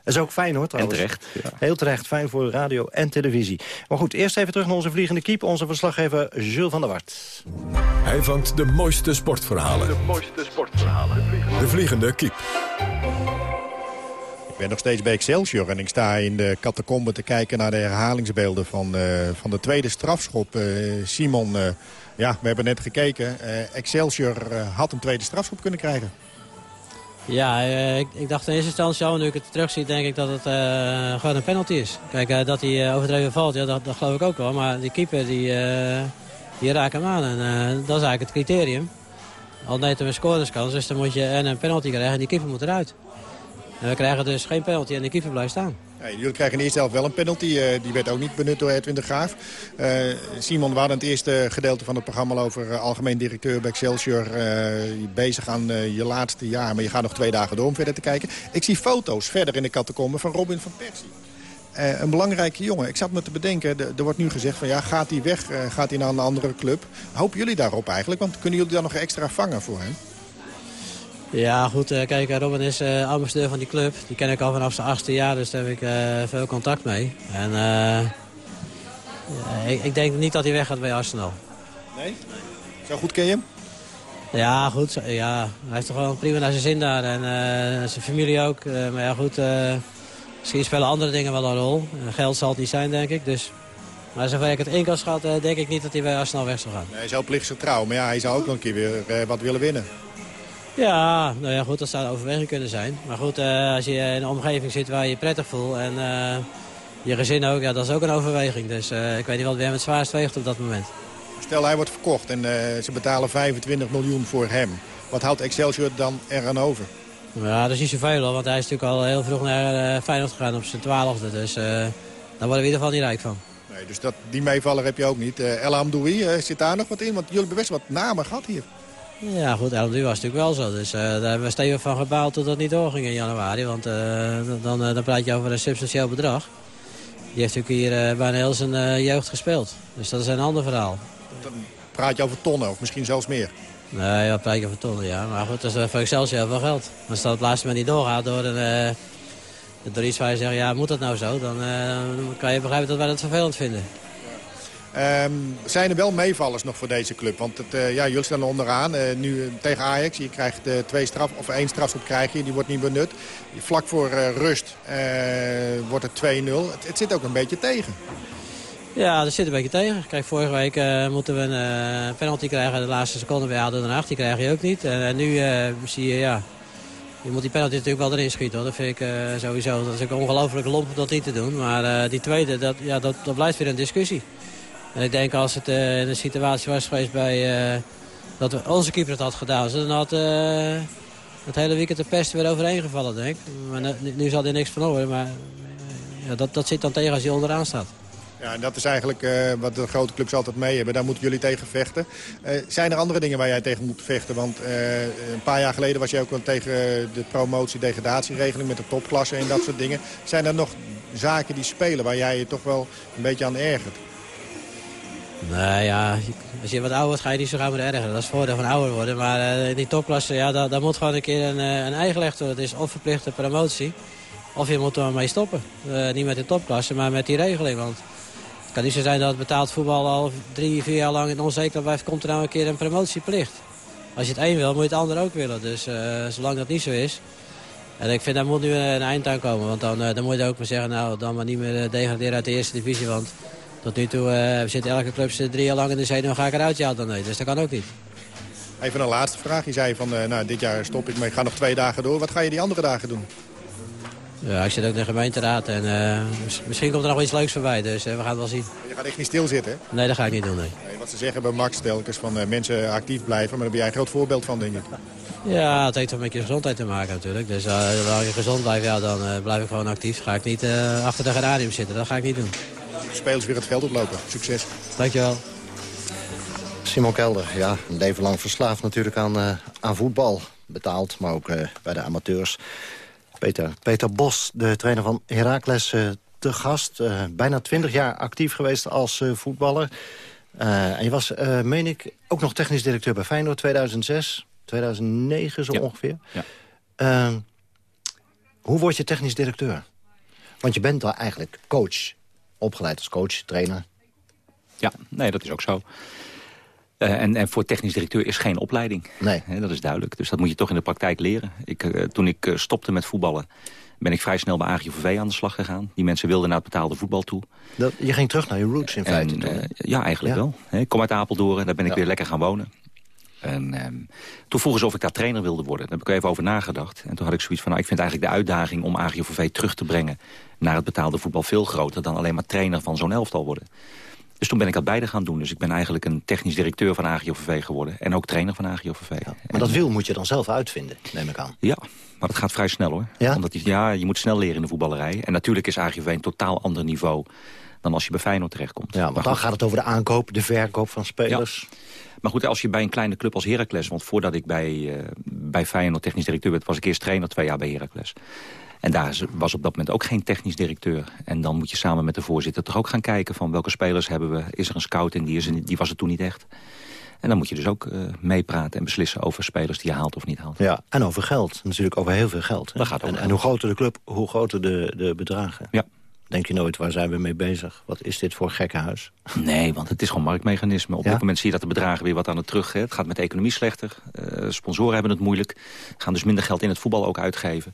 Dat is ook fijn, hoor, trouwens. terecht, ja. Heel terecht, fijn voor radio en televisie. Maar goed, eerst even terug naar onze vliegende kiep. Onze verslaggever Jules van der Wart. Hij vangt de mooiste sportverhalen. De mooiste sportverhalen. De vliegende kiep. Ik ben nog steeds bij Excelsior en ik sta in de catacombe te kijken naar de herhalingsbeelden van, eh, van de tweede strafschop. Eh, Simon, eh, ja, we hebben net gekeken. Excelsior had een tweede strafschop kunnen krijgen. Ja, ik, ik dacht in eerste instantie al, nu ik het terugzie, denk ik dat het gewoon een penalty is. Kijk, dat hij overdreven valt, ja, dat, dat geloof ik ook wel. Maar die keeper, die, die raakt hem aan. En dat is eigenlijk het criterium. Al een scoringskans, dus dan moet je en een penalty krijgen en die keeper moet eruit. En we krijgen dus geen penalty en de keeper blijft staan. Jullie krijgen in de eerste helft wel een penalty. eh, die werd ook niet benut door Edwin de Graaf. Eh, Simon, we het eerste gedeelte van het programma over eh, algemeen directeur bij Excelsior. bezig aan je laatste jaar, maar je gaat nog twee dagen door om verder te kijken. Ik zie foto's verder in de catacombe van Robin van Persie. Eh, een belangrijke jongen. Ik zat me te bedenken, de- er wordt nu gezegd van ja, gaat hij weg? Eh, gaat hij naar een andere club? Hopen jullie daarop eigenlijk? Want kunnen jullie dan nog extra vangen voor hem? Ja, goed. eh, Kijk, Robin is ambassadeur van die club. Die ken ik al vanaf zijn achtste jaar, dus daar heb ik veel contact mee. En ik, ik denk niet dat hij weg gaat bij Arsenal. Nee? Zo goed ken je hem? Ja, goed. Ja, hij heeft toch wel prima naar zijn zin daar. En zijn familie ook. Maar ja, goed. Eh, misschien spelen andere dingen wel een rol. Eh, geld zal het niet zijn, denk ik. Dus, maar zover ik het in kan schatten, denk ik niet dat hij bij Arsenal weg zal gaan. Nee, hij is heel plichtsgetrouw, maar ja, hij zou ook nog een keer weer eh, wat willen winnen. Ja, nou ja, goed, dat zou een overweging kunnen zijn. Maar goed, eh, als je in een omgeving zit waar je je prettig voelt en eh, je gezin ook, ja, dat is ook een overweging. Dus eh, ik weet niet wat weer het zwaarst weegt op dat moment. Stel hij wordt verkocht en eh, ze betalen 25 miljoen voor hem. Wat houdt Excelsior dan eraan over? Ja, dat is niet zoveel hoor, want hij is natuurlijk al heel vroeg naar eh, Feyenoord gegaan op zijn twaalfde. Dus eh, daar worden we in ieder geval niet rijk van. Nee, dus dat, die meevaller heb je ook niet. Eh El Amdoui, zit daar nog wat in? Want jullie hebben best wat namen gehad hier. Ja goed, LMU was natuurlijk wel zo. Dus daar hebben we stevig van gebaald tot dat niet doorging in januari. Want dan, dan praat je over een substantieel bedrag. Die heeft natuurlijk hier bijna heel zijn jeugd gespeeld. Dus dat is een ander verhaal. Dan praat je over tonnen of misschien zelfs meer. Nee, ja, je over tonnen, ja. Maar goed, dat is eh, voor Excelsior veel geld. Als dat het laatste moment niet doorgaat door, eh, iets waar je zegt... ja, moet dat nou zo? Dan, eh, kan je begrijpen dat wij dat vervelend vinden. Ehm, zijn er wel meevallers nog voor deze club? Want het, ja, jullie staan onderaan. Nu tegen Ajax. Je krijgt twee straf, of één strafschop krijg je. Die wordt niet benut. Vlak voor rust wordt het 2-0. Het, het zit ook een beetje tegen. Ja, dat zit een beetje tegen. Kijk, vorige week eh, moeten we een eh, penalty krijgen. De laatste seconde bij ADO Den Haag. Die krijg je ook niet. En, nu eh, zie je, ja... Je moet die penalty natuurlijk wel erin schieten. Hoor. Dat vind ik sowieso. Dat is ook ongelooflijk lomp om dat niet te doen. Maar die tweede, dat, ja, dat, blijft weer een discussie. En ik denk als het een situatie was geweest bij... dat onze keeper het had gedaan. Dan had het hele weekend de pest weer overheen gevallen, denk ik. Maar nu, zal hij niks van horen. Maar ja, dat, dat zit dan tegen als hij onderaan staat. Ja, en dat is eigenlijk eh, wat de grote clubs altijd mee hebben. Daar moeten jullie tegen vechten. Eh, zijn er andere dingen waar jij tegen moet vechten? Want eh, een paar jaar geleden was jij ook wel tegen de promotie-degradatieregeling met de topklasse en dat soort dingen. Zijn er nog zaken die spelen waar jij je toch wel een beetje aan ergert? Nou ja, als je wat ouder wordt ga je niet zo gauw meer ergeren. Dat is het voordeel van ouder worden. Maar in die topklasse, ja, daar, moet gewoon een keer een, een eigen gelegd worden. Het is of verplichte promotie, of je moet er mee stoppen. Niet met de topklasse, maar met die regeling. Want het kan niet zo zijn dat betaald voetbal al drie, vier jaar lang in onzekerheid blijft. Komt er nou een keer een promotieplicht. Als je het een wil, moet je het ander ook willen. Dus eh, zolang dat niet zo is... En ik vind, daar moet nu een eind aan komen. Want dan, eh, dan moet je ook maar zeggen, nou, dan maar niet meer eh, degraderen uit de eerste divisie. Want tot nu toe eh, zit elke club drie jaar lang in de zee. Dan ga ik eruit, ja dan nee. Dus dat kan ook niet. Even een laatste vraag. Je zei van, nou, dit jaar stop ik, maar ik ga nog twee dagen door. Wat ga je die andere dagen doen? Ja, ik zit ook in de gemeenteraad en uh, misschien komt er nog iets leuks voorbij. Dus uh, we gaan het wel zien. Je gaat echt niet stilzitten, hè? Nee, dat ga ik niet doen, nee. nee wat ze zeggen bij Max telkens van uh, mensen actief blijven. Maar daar ben jij een groot voorbeeld van, denk ik. Ja, het heeft toch met je gezondheid te maken natuurlijk. Dus als je gezond blijft, ja, dan blijf ik gewoon actief. Ga ik niet achter de geranium zitten, dat ga ik niet doen. Spelers weer het veld oplopen. Succes. Dankjewel. Simon Kelder, ja, een leven lang verslaafd natuurlijk aan, aan voetbal. Betaald, maar ook bij de amateurs. Peter, Peter Bos, de trainer van Heracles, uh, te gast. Uh, bijna twintig jaar actief geweest als uh, voetballer. en je was, meen ik, ook nog technisch directeur bij Feyenoord 2006, 2009 zo ja. ongeveer. Ja. Hoe word je technisch directeur? Want je bent daar eigenlijk coach, opgeleid als coach, trainer. Ja, nee, dat is ook zo. Uh, en, en, voor technisch directeur is geen opleiding. Nee. He, dat is duidelijk. Dus dat moet je toch in de praktijk leren. Ik, uh, toen ik uh, stopte met voetballen, ben ik vrij snel bij AGVV aan de slag gegaan. Die mensen wilden naar het betaalde voetbal toe. Dat, je ging terug naar je roots in feite? En, ja, eigenlijk ja. wel. He, ik kom uit Apeldoorn, daar ben ik ja. weer lekker gaan wonen. En um, toen vroegen ze of ik daar trainer wilde worden. Daar heb ik even over nagedacht. En toen had ik zoiets van, nou, ik vind eigenlijk de uitdaging om AGVV terug te brengen... naar het betaalde voetbal veel groter dan alleen maar trainer van zo'n elftal worden. Dus toen ben ik dat beide gaan doen. Dus ik ben eigenlijk een technisch directeur van AGOVV geworden. En ook trainer van AGOVV. Ja, maar en, dat wil moet je dan zelf uitvinden, neem ik aan. Ja, maar dat gaat vrij snel hoor. Ja? Omdat ja, je moet snel leren in de voetballerij. En natuurlijk is AGOVV een totaal ander niveau dan als je bij Feyenoord terechtkomt. Ja, maar dan gaat het over de aankoop, de verkoop van spelers. Ja. Maar goed, als je bij een kleine club als Heracles... want voordat ik bij, uh, bij Feyenoord technisch directeur werd... was ik eerst trainer twee jaar bij Heracles. En daar was op dat moment ook geen technisch directeur. En dan moet je samen met de voorzitter toch ook gaan kijken... van welke spelers hebben we, is er een scouting, die, is er, die was het toen niet echt. En dan moet je dus ook uh, meepraten en beslissen over spelers die je haalt of niet haalt. Ja, en over geld. Natuurlijk over heel veel geld. Dat gaat en, en hoe groter de club, hoe groter de, de bedragen. Ja. Denk je nooit, waar zijn we mee bezig? Wat is dit voor gekkenhuis? Nee, want het is gewoon marktmechanisme. Op Ja? dit moment zie je dat de bedragen weer wat aan het terug. Hè. Het gaat met de economie slechter. Uh, sponsoren hebben het moeilijk. Gaan dus minder geld in het voetbal ook uitgeven.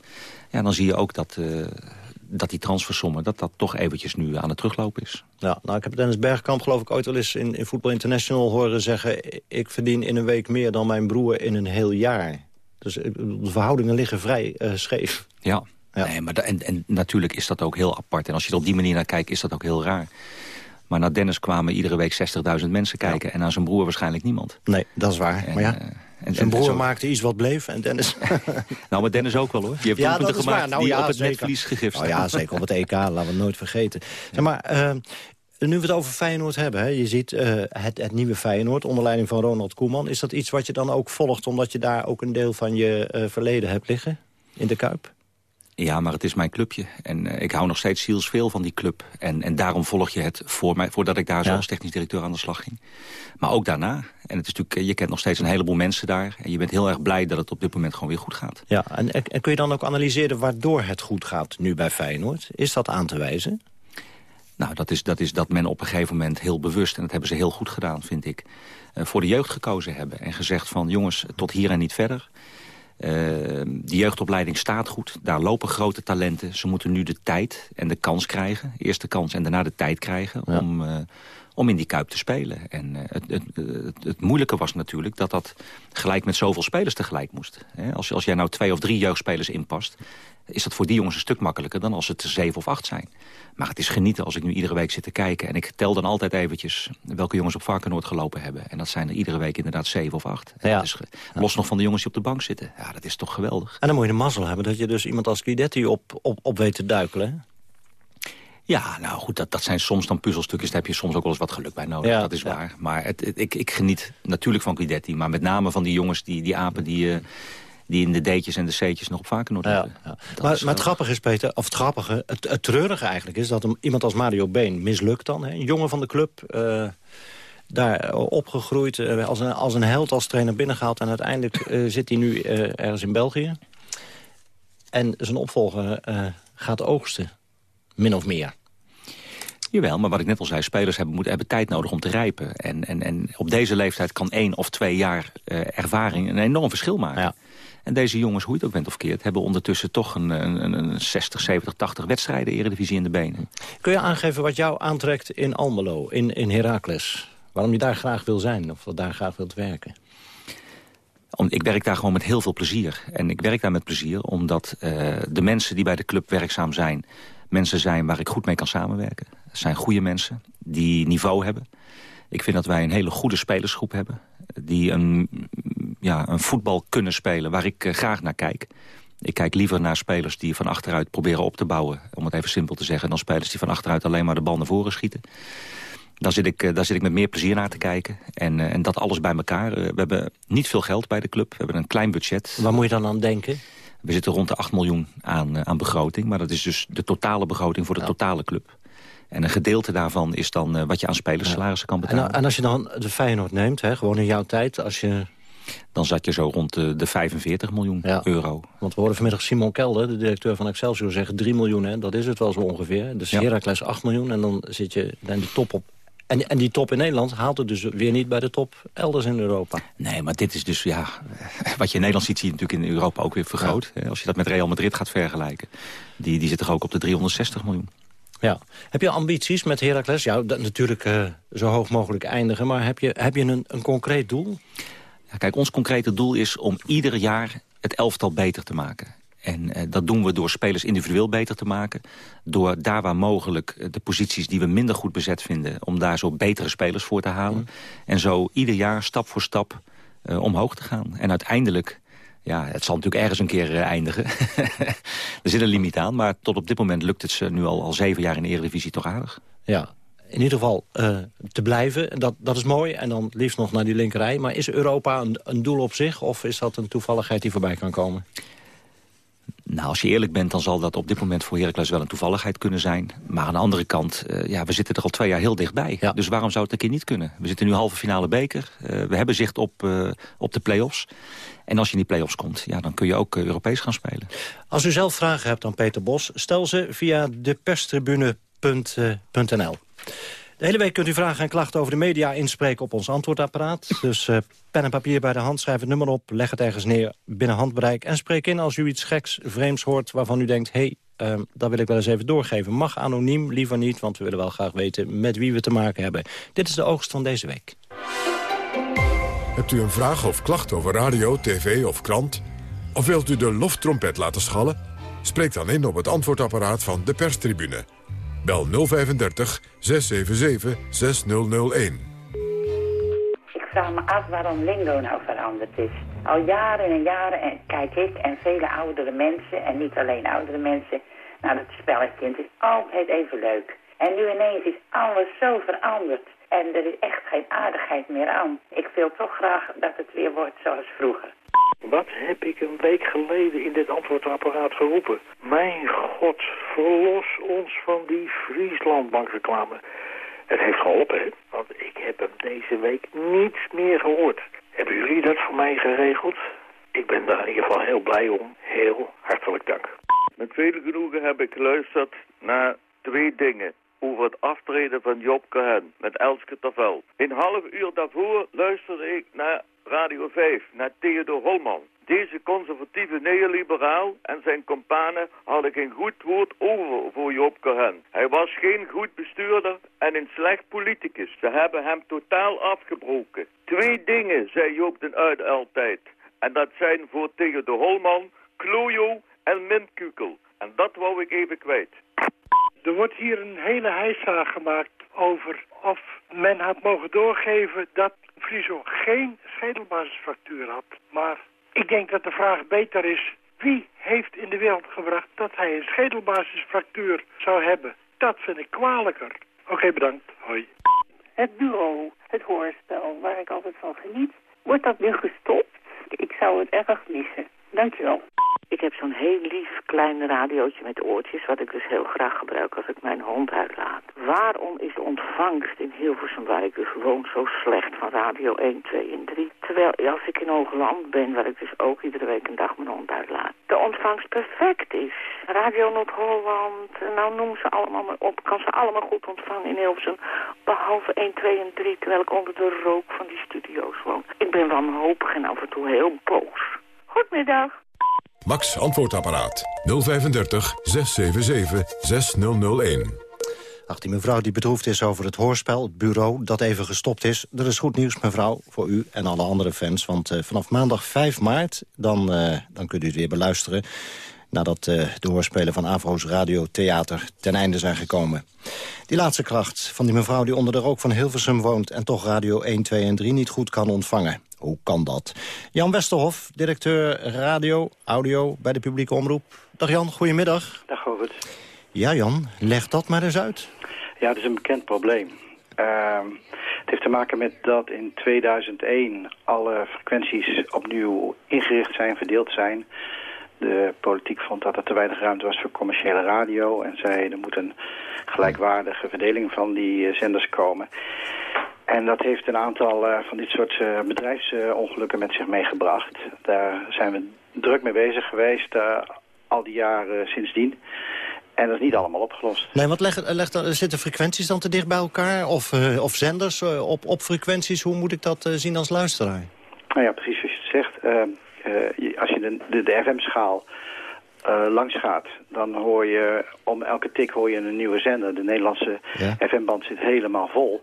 Ja, dan zie je ook dat, uh, dat die transfersommen... dat dat toch eventjes nu aan het teruglopen is. Ja, nou, ik heb Dennis Bergkamp geloof ik ooit wel eens in, in Football International horen zeggen... ik verdien in een week meer dan mijn broer in een heel jaar. Dus de verhoudingen liggen vrij uh, scheef. Ja, ja. Nee, maar en, en natuurlijk is dat ook heel apart. En als je er op die manier naar kijkt, is dat ook heel raar. Maar naar Dennis kwamen iedere week 60.000 mensen kijken... Ja. en naar zijn broer waarschijnlijk niemand. Nee, dat is waar. En, maar ja, en, zijn broer maakte iets wat bleef en Dennis... nou, maar Dennis ook wel, hoor. Die heeft ja, gemaakt. Nou, die ja, op het zeker. netvlies gegrift oh, ja, zeker op het EK, laten we het nooit vergeten. Zeg maar... Uh, nu we het over Feyenoord hebben, hè, je ziet uh, het, het, nieuwe Feyenoord... onder leiding van Ronald Koeman. Is dat iets wat je dan ook volgt... omdat je daar ook een deel van je uh, verleden hebt liggen in de Kuip? Ja, maar het is mijn clubje. En uh, ik hou nog steeds zielsveel van die club. En, en daarom volg je het voor mij, voordat ik daar ja. als technisch directeur aan de slag ging. Maar ook daarna. En het is natuurlijk, je kent nog steeds een heleboel mensen daar. En je bent heel erg blij dat het op dit moment gewoon weer goed gaat. Ja, en, en kun je dan ook analyseren waardoor het goed gaat nu bij Feyenoord? Is dat aan te wijzen? Nou, dat is, dat is dat men op een gegeven moment heel bewust... en dat hebben ze heel goed gedaan, vind ik... Uh, voor de jeugd gekozen hebben. En gezegd van, jongens, tot hier en niet verder... Uh, de jeugdopleiding staat goed. Daar lopen grote talenten. Ze moeten nu de tijd en de kans krijgen. Eerst de kans en daarna de tijd krijgen ja. om, uh, om in die kuip te spelen. En uh, het, het, het, het, moeilijke was natuurlijk dat dat gelijk met zoveel spelers tegelijk moest. Als, als jij nou twee of drie jeugdspelers inpast... is dat voor die jongens een stuk makkelijker dan als het zeven of acht zijn. Maar het is genieten als ik nu iedere week zit te kijken. En ik tel dan altijd eventjes welke jongens op Varkenoord gelopen hebben. En dat zijn er iedere week inderdaad zeven of acht. Ja. Is, los nog van de jongens die op de bank zitten. Ja, dat is toch geweldig. En dan moet je de mazzel hebben dat je dus iemand als Guidetti op, op, op weet te duikelen. Ja, nou goed, dat, dat zijn soms dan puzzelstukjes. Daar heb je soms ook wel eens wat geluk bij nodig, ja, dat is ja. waar. Maar het, het, ik, ik geniet natuurlijk van Guidetti. Maar met name van die jongens, die, die apen die... Uh, die in de D'tjes en de C'tjes nog op Varkenoord ja. Maar, maar het grappige is, Peter, of het grappige, het, het treurige eigenlijk is... dat hem, iemand als Mario Been mislukt dan. Hè? Een jongen van de club, uh, daar opgegroeid, uh, als, een, als een held als trainer binnengehaald... en uiteindelijk uh, zit hij nu ergens in België. En zijn opvolger gaat oogsten, min of meer. Jawel, maar wat ik net al zei, spelers hebben, moeten, hebben tijd nodig om te rijpen. En, en, en op deze leeftijd kan één of twee jaar ervaring een enorm verschil maken. Ja. En deze jongens, hoe je het ook bent of keert... hebben ondertussen toch een, een, een 60, 70, 80 wedstrijden eredivisie in de benen. Kun je aangeven wat jou aantrekt in Almelo, in, in Heracles? Waarom je daar graag wil zijn of daar graag wilt werken? ik werk daar gewoon met heel veel plezier. En ik werk daar met plezier omdat uh, de mensen die bij de club werkzaam zijn... mensen zijn waar ik goed mee kan samenwerken. Het zijn goede mensen die niveau hebben. Ik vind dat wij een hele goede spelersgroep hebben. Die een, ja, een voetbal kunnen spelen waar ik uh, graag naar kijk. Ik kijk liever naar spelers die van achteruit proberen op te bouwen... om het even simpel te zeggen... dan spelers die van achteruit alleen maar de bal naar voren schieten. Daar zit, ik, daar zit ik met meer plezier naar te kijken. En, en dat alles bij elkaar. We hebben niet veel geld bij de club. We hebben een klein budget. Waar moet je dan aan denken? We zitten rond de 8 miljoen aan, aan begroting. Maar dat is dus de totale begroting voor de totale club. En een gedeelte daarvan is dan uh, wat je aan spelerssalarissen kan betalen. En, en, als je dan de Feyenoord neemt, hè, gewoon in jouw tijd... als je dan zat je zo rond de, de 45 miljoen euro. Want we hoorden vanmiddag Simon Kelder, de directeur van Excelsior, zeggen 3 miljoen. Hè? Dat is het wel zo ongeveer. Dus ja. Heracles 8 miljoen en dan zit je dan de top op. En, en die top in Nederland haalt het dus weer niet bij de top elders in Europa. Nee, maar dit is dus, ja, wat je in Nederland ziet, zie je natuurlijk in Europa ook weer vergroot. Als je dat met Real Madrid gaat vergelijken. Die, die zit toch ook op de 360 miljoen. Ja. Heb je ambities met Heracles? Ja, dat, natuurlijk uh, zo hoog mogelijk eindigen. Maar heb je, heb je een, een concreet doel? Ja, kijk, ons concrete doel is om ieder jaar het elftal beter te maken. En uh, dat doen we door spelers individueel beter te maken. Door daar waar mogelijk eh, de posities die we minder goed bezet vinden... om daar zo betere spelers voor te halen. Mm. En zo ieder jaar stap voor stap omhoog te gaan. En uiteindelijk, ja, het zal natuurlijk ergens een keer uh, eindigen. er zit een limiet aan, maar tot op dit moment lukt het ze nu al, al zeven jaar in de Eredivisie toch aardig. Ja, in ieder geval uh, te blijven. Dat, dat is mooi. En dan liefst nog naar die linkerij. Maar is Europa een, een doel op zich? Of is dat een toevalligheid die voorbij kan komen? Nou, als je eerlijk bent, dan zal dat op dit moment voor Heracles wel een toevalligheid kunnen zijn. Maar aan de andere kant, uh, ja, we zitten er al twee jaar heel dichtbij. Ja. Dus waarom zou het een keer niet kunnen? We zitten nu halve finale beker. Uh, we hebben zicht op, uh, op de play-offs. En als je in die play-offs komt, ja, dan kun je ook Europees gaan spelen. Als u zelf vragen hebt aan Peter Bos, stel ze via deperstribune.nl. De hele week kunt u vragen en klachten over de media inspreken op ons antwoordapparaat. Dus uh, pen en papier bij de hand, schrijf het nummer op, leg het ergens neer binnen handbereik... en spreek in als u iets geks, vreemds hoort waarvan u denkt... hey, uh, dat wil ik wel eens even doorgeven. Mag anoniem, liever niet, want we willen wel graag weten met wie we te maken hebben. Dit is de oogst van deze week. Hebt u een vraag of klacht over radio, tv of krant? Of wilt u de loftrompet laten schallen? Spreek dan in op het antwoordapparaat van de perstribune Bel 035 677 6001. Ik vraag me af waarom Lingo nou veranderd is. Al jaren en jaren en kijk ik en vele oudere mensen, en niet alleen oudere mensen, naar het spelletje. Het is altijd even leuk. En nu ineens is alles zo veranderd. En er is echt geen aardigheid meer aan. Ik wil toch graag dat het weer wordt zoals vroeger. Wat heb ik een week geleden in dit antwoordapparaat geroepen? Mijn god, verlos ons van die Frieslandbankreclame. Het heeft geholpen, hè? Want ik heb hem deze week niets meer gehoord. Hebben jullie dat voor mij geregeld? Ik ben daar in ieder geval heel blij om. Heel hartelijk dank. Met veel genoegen heb ik geluisterd naar twee dingen over het aftreden van Job Cohen met Elske Tavel. Een half uur daarvoor luisterde ik naar Radio 5, naar Theodor Holman. Deze conservatieve neoliberaal en zijn kompanen hadden geen goed woord over voor Job Cohen. Hij was geen goed bestuurder en een slecht politicus. Ze hebben hem totaal afgebroken. Twee dingen, zei Joop den Uyl altijd. En dat zijn voor Theodor Holman, Klojo en Mintkukel. En dat wou ik even kwijt. Er wordt hier een hele heisa gemaakt over of men had mogen doorgeven dat Friso geen schedelbasisfractuur had. Maar ik denk dat de vraag beter is, wie heeft in de wereld gebracht dat hij een schedelbasisfractuur zou hebben? Dat vind ik kwalijker. Oké, bedankt. Hoi. Het bureau, het hoorspel, waar ik altijd van geniet, wordt dat nu gestopt? Ik zou het erg missen. Dankjewel. Ik heb zo'n heel lief klein radiootje met oortjes, wat ik dus heel graag gebruik als ik mijn hond uitlaat. Waarom is de ontvangst in Hilversum, waar ik dus woon, zo slecht van radio 1, 2 en 3? Terwijl als ik in Hoogland ben, waar ik dus ook iedere week een dag mijn hond uitlaat, de ontvangst perfect is. Radio Noord-Holland, nou noem ze allemaal maar op, kan ze allemaal goed ontvangen in Hilversum. Behalve 1, 2 en 3, terwijl ik onder de rook van die studio's woon. Ik ben wanhopig en af en toe heel boos. Goedemiddag. Max Antwoordapparaat 035 677 6001. Ach, die mevrouw die bedroefd is over het hoorspel, het bureau, dat even gestopt is. Er is goed nieuws, mevrouw, voor u en alle andere fans. Want uh, vanaf maandag 5 maart, dan, uh, dan kunt u het weer beluisteren... nadat uh, de hoorspelen van Avro's Radio Theater ten einde zijn gekomen. Die laatste kracht van die mevrouw die onder de rook van Hilversum woont... en toch Radio 1, 2 en 3 niet goed kan ontvangen. Hoe kan dat? Jan Westerhof, directeur radio, audio bij de publieke omroep. Dag Jan, goedemiddag. Dag Robert. Ja Jan, leg dat maar eens uit. Ja, dat is een bekend probleem. Uh, het heeft te maken met dat in 2001 alle frequenties opnieuw ingericht zijn, verdeeld zijn. De politiek vond dat er te weinig ruimte was voor commerciële radio. En zei er moet een gelijkwaardige verdeling van die zenders komen. En dat heeft een aantal uh, van dit soort uh, bedrijfsongelukken met zich meegebracht. Daar zijn we druk mee bezig geweest, uh, al die jaren sindsdien. En dat is niet allemaal opgelost. Nee, wat leg, leg, zitten frequenties dan te dicht bij elkaar? Of, uh, of zenders uh, op, op frequenties? Hoe moet ik dat uh, zien als luisteraar? Nou ja, precies zoals je het zegt. als je de, de, de FM-schaal langs gaat, dan hoor je om elke tik hoor je een nieuwe zender. De Nederlandse ja. FM-band zit helemaal vol.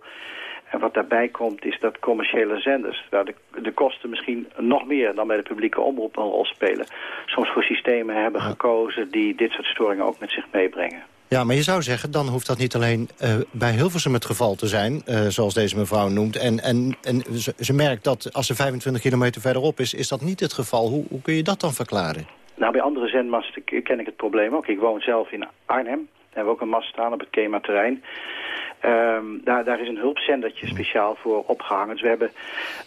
En wat daarbij komt is dat commerciële zenders, waar de, de kosten misschien nog meer dan bij de publieke omroep een rol spelen, soms voor systemen hebben gekozen die dit soort storingen ook met zich meebrengen. Ja, maar je zou zeggen, dan hoeft dat niet alleen uh, bij Hilversum het geval te zijn... Uh, zoals deze mevrouw noemt. En, en, en ze, ze, merkt dat als ze 25 kilometer verderop is, is dat niet het geval. Hoe, hoe kun je dat dan verklaren? Nou, bij andere zendmasten ken ik het probleem ook. Ik woon zelf in Arnhem. Hebben we ook een mast staan op het KEMA-terrein. Um, daar, daar is een hulpzendertje speciaal voor opgehangen. Dus we hebben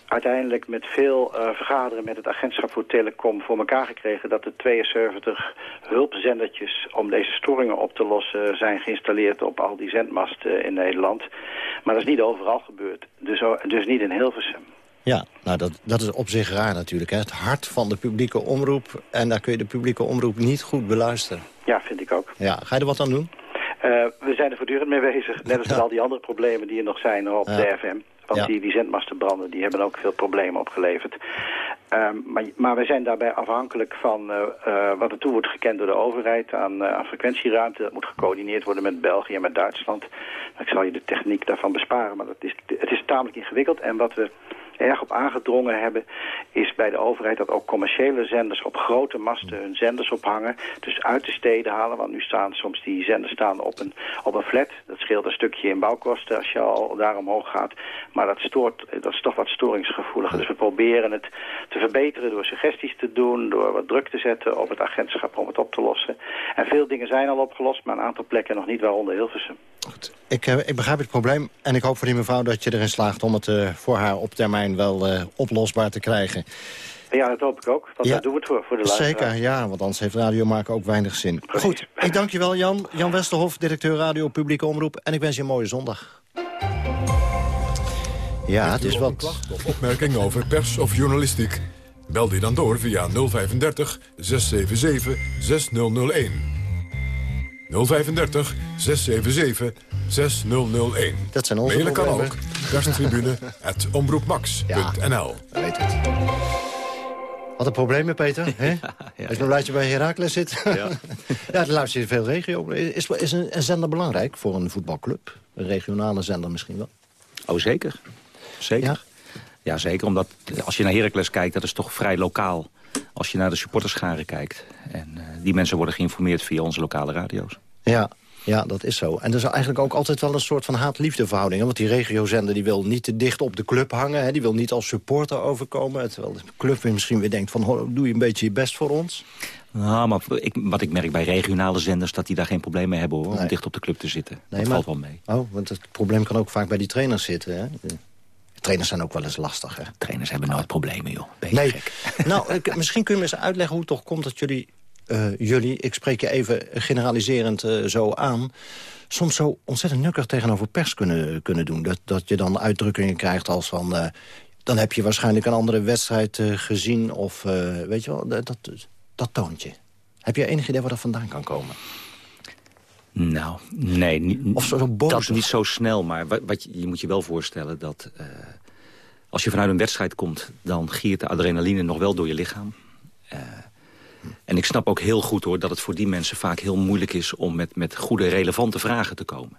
uiteindelijk met veel uh, vergaderen met het agentschap voor telecom voor elkaar gekregen... dat er 72 hulpzendertjes om deze storingen op te lossen zijn geïnstalleerd op al die zendmasten in Nederland. Maar dat is niet overal gebeurd. Dus, dus niet in Hilversum. Ja, nou dat, dat is op zich raar natuurlijk. Hè? Het hart van de publieke omroep. En daar kun je de publieke omroep niet goed beluisteren. Ja, vind ik ook. Ja, ga je er wat aan doen? Uh, we zijn er voortdurend mee bezig. Net als met al die andere problemen die er nog zijn op ja. de FM. Want ja. die, die zendmastenbranden die hebben ook veel problemen opgeleverd. Um, maar, maar wij zijn daarbij afhankelijk van uh, uh, wat er toe wordt gekend door de overheid aan, aan frequentieruimte. Dat moet gecoördineerd worden met België en met Duitsland. Ik zal je de techniek daarvan besparen, maar dat is, het is tamelijk ingewikkeld. En wat we erg op aangedrongen hebben... is bij de overheid dat ook commerciële zenders op grote masten hun zenders ophangen. Dus uit de steden halen, want nu staan soms die zenders staan op een, op een flat. Dat scheelt een stukje in bouwkosten als je al daar omhoog gaat. Maar dat, stoort, dat is toch wat storingsgevoelig. Dus we proberen het te verbeteren door suggesties te doen... door wat druk te zetten op het agentschap om het op te lossen. En veel dingen zijn al opgelost, maar een aantal plekken nog niet, waaronder Hilversum. Goed. Ik, uh, ik begrijp het probleem en ik hoop voor die mevrouw dat je erin slaagt... om het uh, voor haar op termijn wel uh, oplosbaar te krijgen. Ja, dat hoop ik ook. Want ja, daar doen we het voor, voor de luisteraar. Zeker, ja, want anders heeft radio maken ook weinig zin. Precies. Goed, ik dank je wel Jan. Jan Westerhof, directeur Radio Publieke Omroep. En ik wens je een mooie zondag. Ja, het is wat... klacht of opmerking over pers of journalistiek? Bel die dan door via 035 677 6001. 035 677 6001. Dat zijn onze Mailen kan ook. Perstribune.omroepmax.nl ja, weet het. Wat een probleem, Peter. Hè? Ja, ja, Als je blij dat je bij Heracles zit. Ja, ja er luister je veel regio. Is, is een, een zender belangrijk voor een voetbalclub? Een regionale zender misschien wel? Oh, zeker. Zeker. Ja? ja, zeker. Omdat als je naar Heracles kijkt, dat is toch vrij lokaal. Als je naar de supporterscharen kijkt. En uh, die mensen worden geïnformeerd via onze lokale radio's. Ja, ja, dat is zo. En er is eigenlijk ook altijd wel een soort van haat-liefde verhouding. Want die regiozender die wil niet te dicht op de club hangen. Hè? Die wil niet als supporter overkomen. Terwijl de club misschien weer denkt van... doe je een beetje je best voor ons? Nou, maar ik, wat ik merk bij regionale zenders... dat die daar geen probleem mee hebben hoor, nee. om dicht op de club te zitten. Nee, dat maar, valt wel mee. Oh, want het probleem kan ook vaak bij die trainers zitten. Hè? Trainers zijn ook wel eens lastig. Hè? Trainers hebben nooit problemen, joh. nee. nou, ik, misschien kun je me eens uitleggen hoe het toch komt dat jullie uh, jullie, ik spreek je even generaliserend uh, zo aan... soms zo ontzettend nukkig tegenover pers kunnen, kunnen doen. Dat, dat je dan uitdrukkingen krijgt als van... Uh, dan heb je waarschijnlijk een andere wedstrijd gezien of weet je wel, dat, dat, dat toontje. Heb je enig idee waar dat vandaan kan komen? Nou, nee. Niet, of zo, zo dat niet zo snel, maar wat, wat je, je, moet je wel voorstellen dat... als je vanuit een wedstrijd komt, dan giert de adrenaline nog wel door je lichaam. En ik snap ook heel goed hoor dat het voor die mensen vaak heel moeilijk is... om met, met goede, relevante vragen te komen.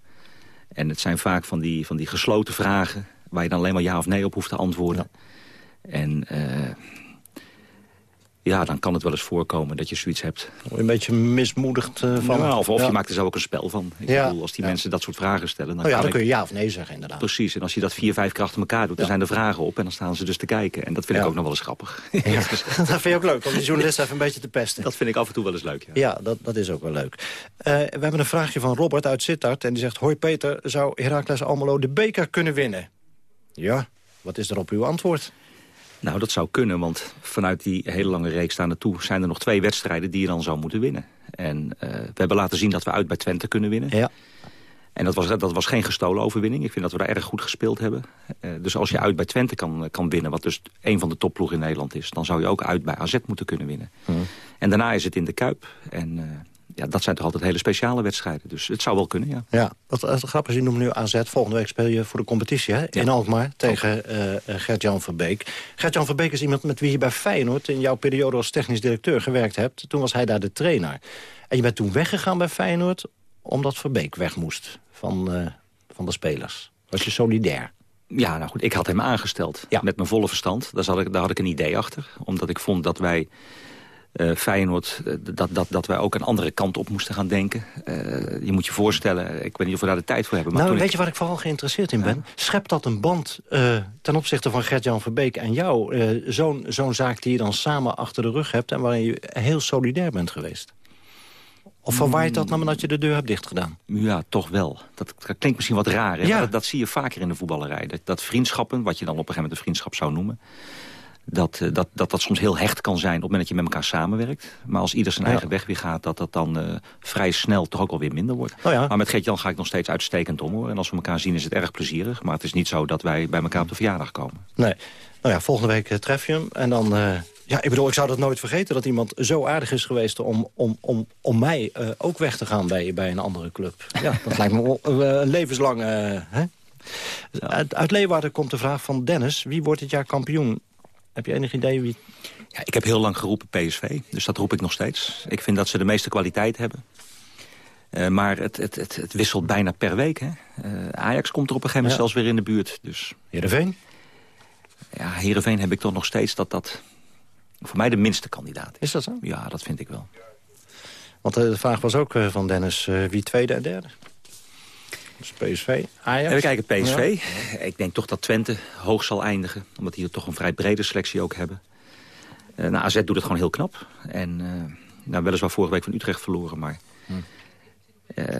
En het zijn vaak van die, van die gesloten vragen... waar je dan alleen maar ja of nee op hoeft te antwoorden. En uh, ja, dan kan het wel eens voorkomen dat je zoiets hebt. Een beetje mismoedigd uh, van. Ja, of, of je maakt er zelf ook een spel van. Ik ja. bedoel, als die mensen dat soort vragen stellen... Dan, oh ja, dan kun je ja of nee zeggen, inderdaad. Precies, en als je dat vier, vijf keer achter elkaar doet... dan zijn er vragen op en dan staan ze dus te kijken. En dat vind ik ook nog wel eens grappig. dat vind je ook leuk, om die journalist even een beetje te pesten. Dat vind ik af en toe wel eens leuk, ja. Ja, dat, dat is ook wel leuk. Uh, we hebben een vraagje van Robert uit Sittard. En die zegt, hoi Peter, zou Heracles Almelo de beker kunnen winnen? Ja, wat is erop uw antwoord? Nou, dat zou kunnen, want vanuit die hele lange reeks daar naartoe... zijn er nog twee wedstrijden die je dan zou moeten winnen. En uh, we hebben laten zien dat we uit bij Twente kunnen winnen. Ja. En dat was, dat was geen gestolen overwinning. Ik vind dat we daar erg goed gespeeld hebben. Uh, dus als je uit bij Twente kan, kan winnen, wat dus een van de topploegen in Nederland is... dan zou je ook uit bij AZ moeten kunnen winnen. Hmm. En daarna is het in de Kuip. En ja, dat zijn toch altijd hele speciale wedstrijden. Dus het zou wel kunnen, ja. Ja, wat, wat grappig is, je noemt nu AZ. Volgende week speel je voor de competitie hè? in Alkmaar tegen uh, Gert-Jan Verbeek. Gert-Jan Verbeek is iemand met wie je bij Feyenoord... in jouw periode als technisch directeur gewerkt hebt. Toen was hij daar de trainer. En je bent toen weggegaan bij Feyenoord... omdat Verbeek weg moest van, uh, van de spelers. Was je solidair? Ja, nou goed, ik had hem aangesteld. Ja. Met mijn volle verstand. Daar, zat ik, daar had ik een idee achter. Omdat ik vond dat wij uh, Feyenoord, uh, dat, dat, dat wij ook een andere kant op moesten gaan denken. Uh, je moet je voorstellen, ik weet niet of we daar de tijd voor hebben. Maar nou, weet ik... je waar ik vooral geïnteresseerd in ben? Ja. Schept dat een band ten opzichte van Gert-Jan Verbeek en jou? Zo'n zo'n zaak die je dan samen achter de rug hebt... en waarin je heel solidair bent geweest? Of verwaait dat nou dat je de deur hebt dichtgedaan? Ja, toch wel. Dat, dat klinkt misschien wat raar. Ja. Dat, dat, zie je vaker in de voetballerij. Dat, dat vriendschappen, wat je dan op een gegeven moment een vriendschap zou noemen dat, dat, dat dat soms heel hecht kan zijn op het moment dat je met elkaar samenwerkt. Maar als ieder zijn ja. eigen weg weer gaat, dat dat dan uh, vrij snel toch ook alweer minder wordt. Oh ja. Maar met Geert-Jan ga ik nog steeds uitstekend om hoor. En als we elkaar zien is het erg plezierig. Maar het is niet zo dat wij bij elkaar op de verjaardag komen. Nee. Nou ja, volgende week uh, tref je hem. En dan... Uh... Ja, ik bedoel, ik zou dat nooit vergeten dat iemand zo aardig is geweest... om, om, om, om mij uh, ook weg te gaan bij, bij een andere club. Ja, dat lijkt me uh, levenslang... Hè? Uit, uit Leeuwarden komt de vraag van Dennis. Wie wordt dit jaar kampioen? Heb je enig idee wie... Ja, ik heb heel lang geroepen PSV, dus dat roep ik nog steeds. Ik vind dat ze de meeste kwaliteit hebben. Uh, maar het, het, het, het, wisselt bijna per week. Hè? Uh, Ajax komt er op een gegeven moment ja. zelfs weer in de buurt. Dus... Heerenveen? Ja, Heerenveen heb ik toch nog steeds dat dat voor mij de minste kandidaat is. Is dat zo? Ja, dat vind ik wel. Want uh, de vraag was ook van Dennis, wie tweede en derde? Dus PSV, Ajax? Even kijken, PSV. Ja. Ik denk toch dat Twente hoog zal eindigen. Omdat die toch een vrij brede selectie ook hebben. Uh, nou, AZ doet het gewoon heel knap. En uh, nou, weliswaar vorige week van Utrecht verloren. Maar hm. uh,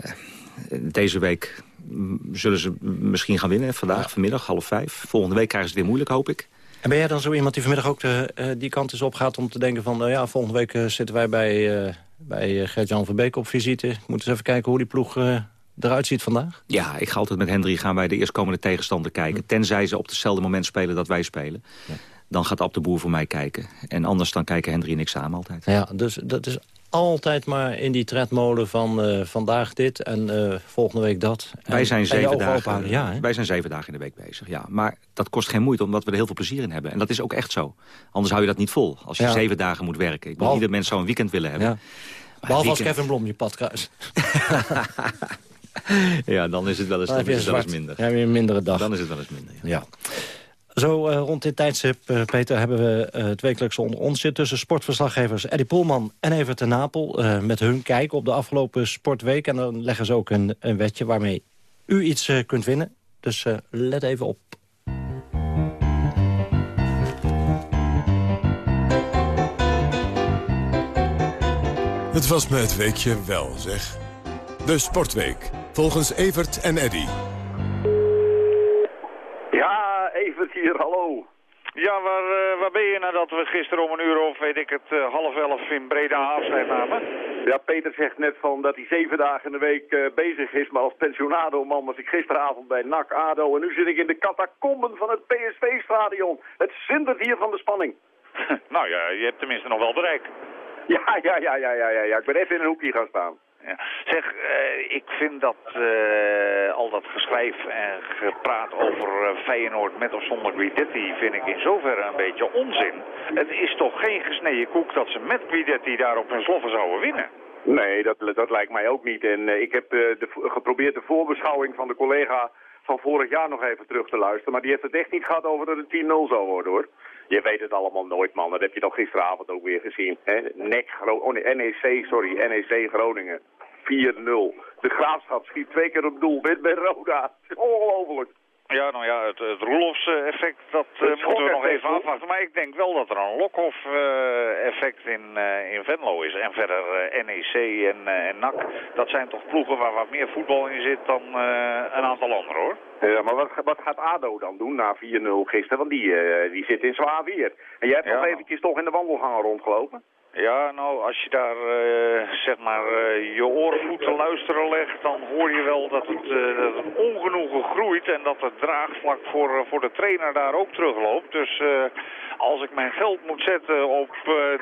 deze week zullen ze misschien gaan winnen. Vandaag, ja. vanmiddag, half vijf. Volgende week krijgen ze het weer moeilijk, hoop ik. En ben jij dan zo iemand die vanmiddag ook de, die kant is opgaat... om te denken van, nou ja, volgende week zitten wij bij, bij Gert-Jan van Beek op visite. Moeten eens even kijken hoe die ploeg eruit ziet vandaag? Ja, ik ga altijd met Hendry gaan wij de eerstkomende tegenstander kijken. Tenzij ze op hetzelfde moment spelen dat wij spelen. Ja. Dan gaat Ab de Boer voor mij kijken. En anders dan kijken Hendry en ik samen altijd. Ja, dus dat is altijd maar in die tredmolen van uh, vandaag dit en uh, volgende week dat. Wij, zijn zeven dagen, ja, wij zijn zeven dagen in de week bezig, ja. Maar dat kost geen moeite, omdat we er heel veel plezier in hebben. En dat is ook echt zo. Anders hou je dat niet vol, als je ja. zeven dagen moet werken. Ik bedoel, ieder mens zou een weekend willen hebben. Ja. Behalve weekend... als Kevin Blom je pad kruist. ja, dan is het wel eens, dan is het wel eens minder. Ja, weer een mindere dag. Dan is het wel eens minder, ja. ja. Zo uh, rond dit tijdstip, uh, Peter, hebben we uh, het wekelijkse onder ons zit... tussen sportverslaggevers Eddie Poelman en Evert ten Napel... met hun kijk op de afgelopen sportweek. En dan leggen ze ook een, een wetje waarmee u iets kunt winnen. Dus let even op. Het was me het weekje wel, zeg. De Sportweek, volgens Evert en Eddy. Ja, Evert hier, hallo. Ja, waar, uh, waar ben je nadat we gisteren om een uur of weet ik het uh, half elf in Breda afscheid namen? Ja, Peter zegt net van dat hij zeven dagen in de week uh, bezig is, maar als pensionado-man was ik gisteravond bij NAC ADO en nu zit ik in de catacomben van het PSV-stadion. Het zindert hier van de spanning. nou ja, je hebt tenminste nog wel bereikt. Ja, ja, ja, ja, ja, ja, ja. Ik ben even in een hoekje gaan staan. Ja. Zeg, uh, ik vind dat uh, al dat geschrijf en gepraat over uh, Feyenoord met of zonder Guidetti vind ik in zoverre een beetje onzin. Het is toch geen gesneden koek dat ze met Guidetti daar op hun sloffen zouden winnen? Nee, dat, dat lijkt mij ook niet. En ik heb de, geprobeerd de voorbeschouwing van de collega van vorig jaar nog even terug te luisteren. Maar die heeft het echt niet gehad over dat het 10-0 zou worden, hoor. Je weet het allemaal nooit, man. Dat heb je toch gisteravond ook weer gezien. Hè? NEC, oh nee, NEC, sorry, NEC Groningen. 4-0. De Graafschap schiet twee keer op doel. Wit bij Roda. Ongelooflijk. Ja, nou ja, het, het Roelofs-effect, dat uh, moeten we nog even afwachten. Maar ik denk wel dat er een Lokhoff-effect in, uh, in Venlo is. En verder NEC en, en NAC, dat zijn toch ploegen waar wat meer voetbal in zit dan een aantal anderen, hoor. Ja, maar wat, wat gaat ADO dan doen na 4-0 gisteren? Want die, die zit in zwaar weer. En jij hebt ja, nog eventjes toch in de wandelgangen rondgelopen? Ja, nou, als je daar uh, zeg maar uh, je oren goed te luisteren legt, dan hoor je wel dat het, uh, dat het ongenoegen groeit en dat het draagvlak voor, voor de trainer daar ook terugloopt. Dus als ik mijn geld moet zetten op,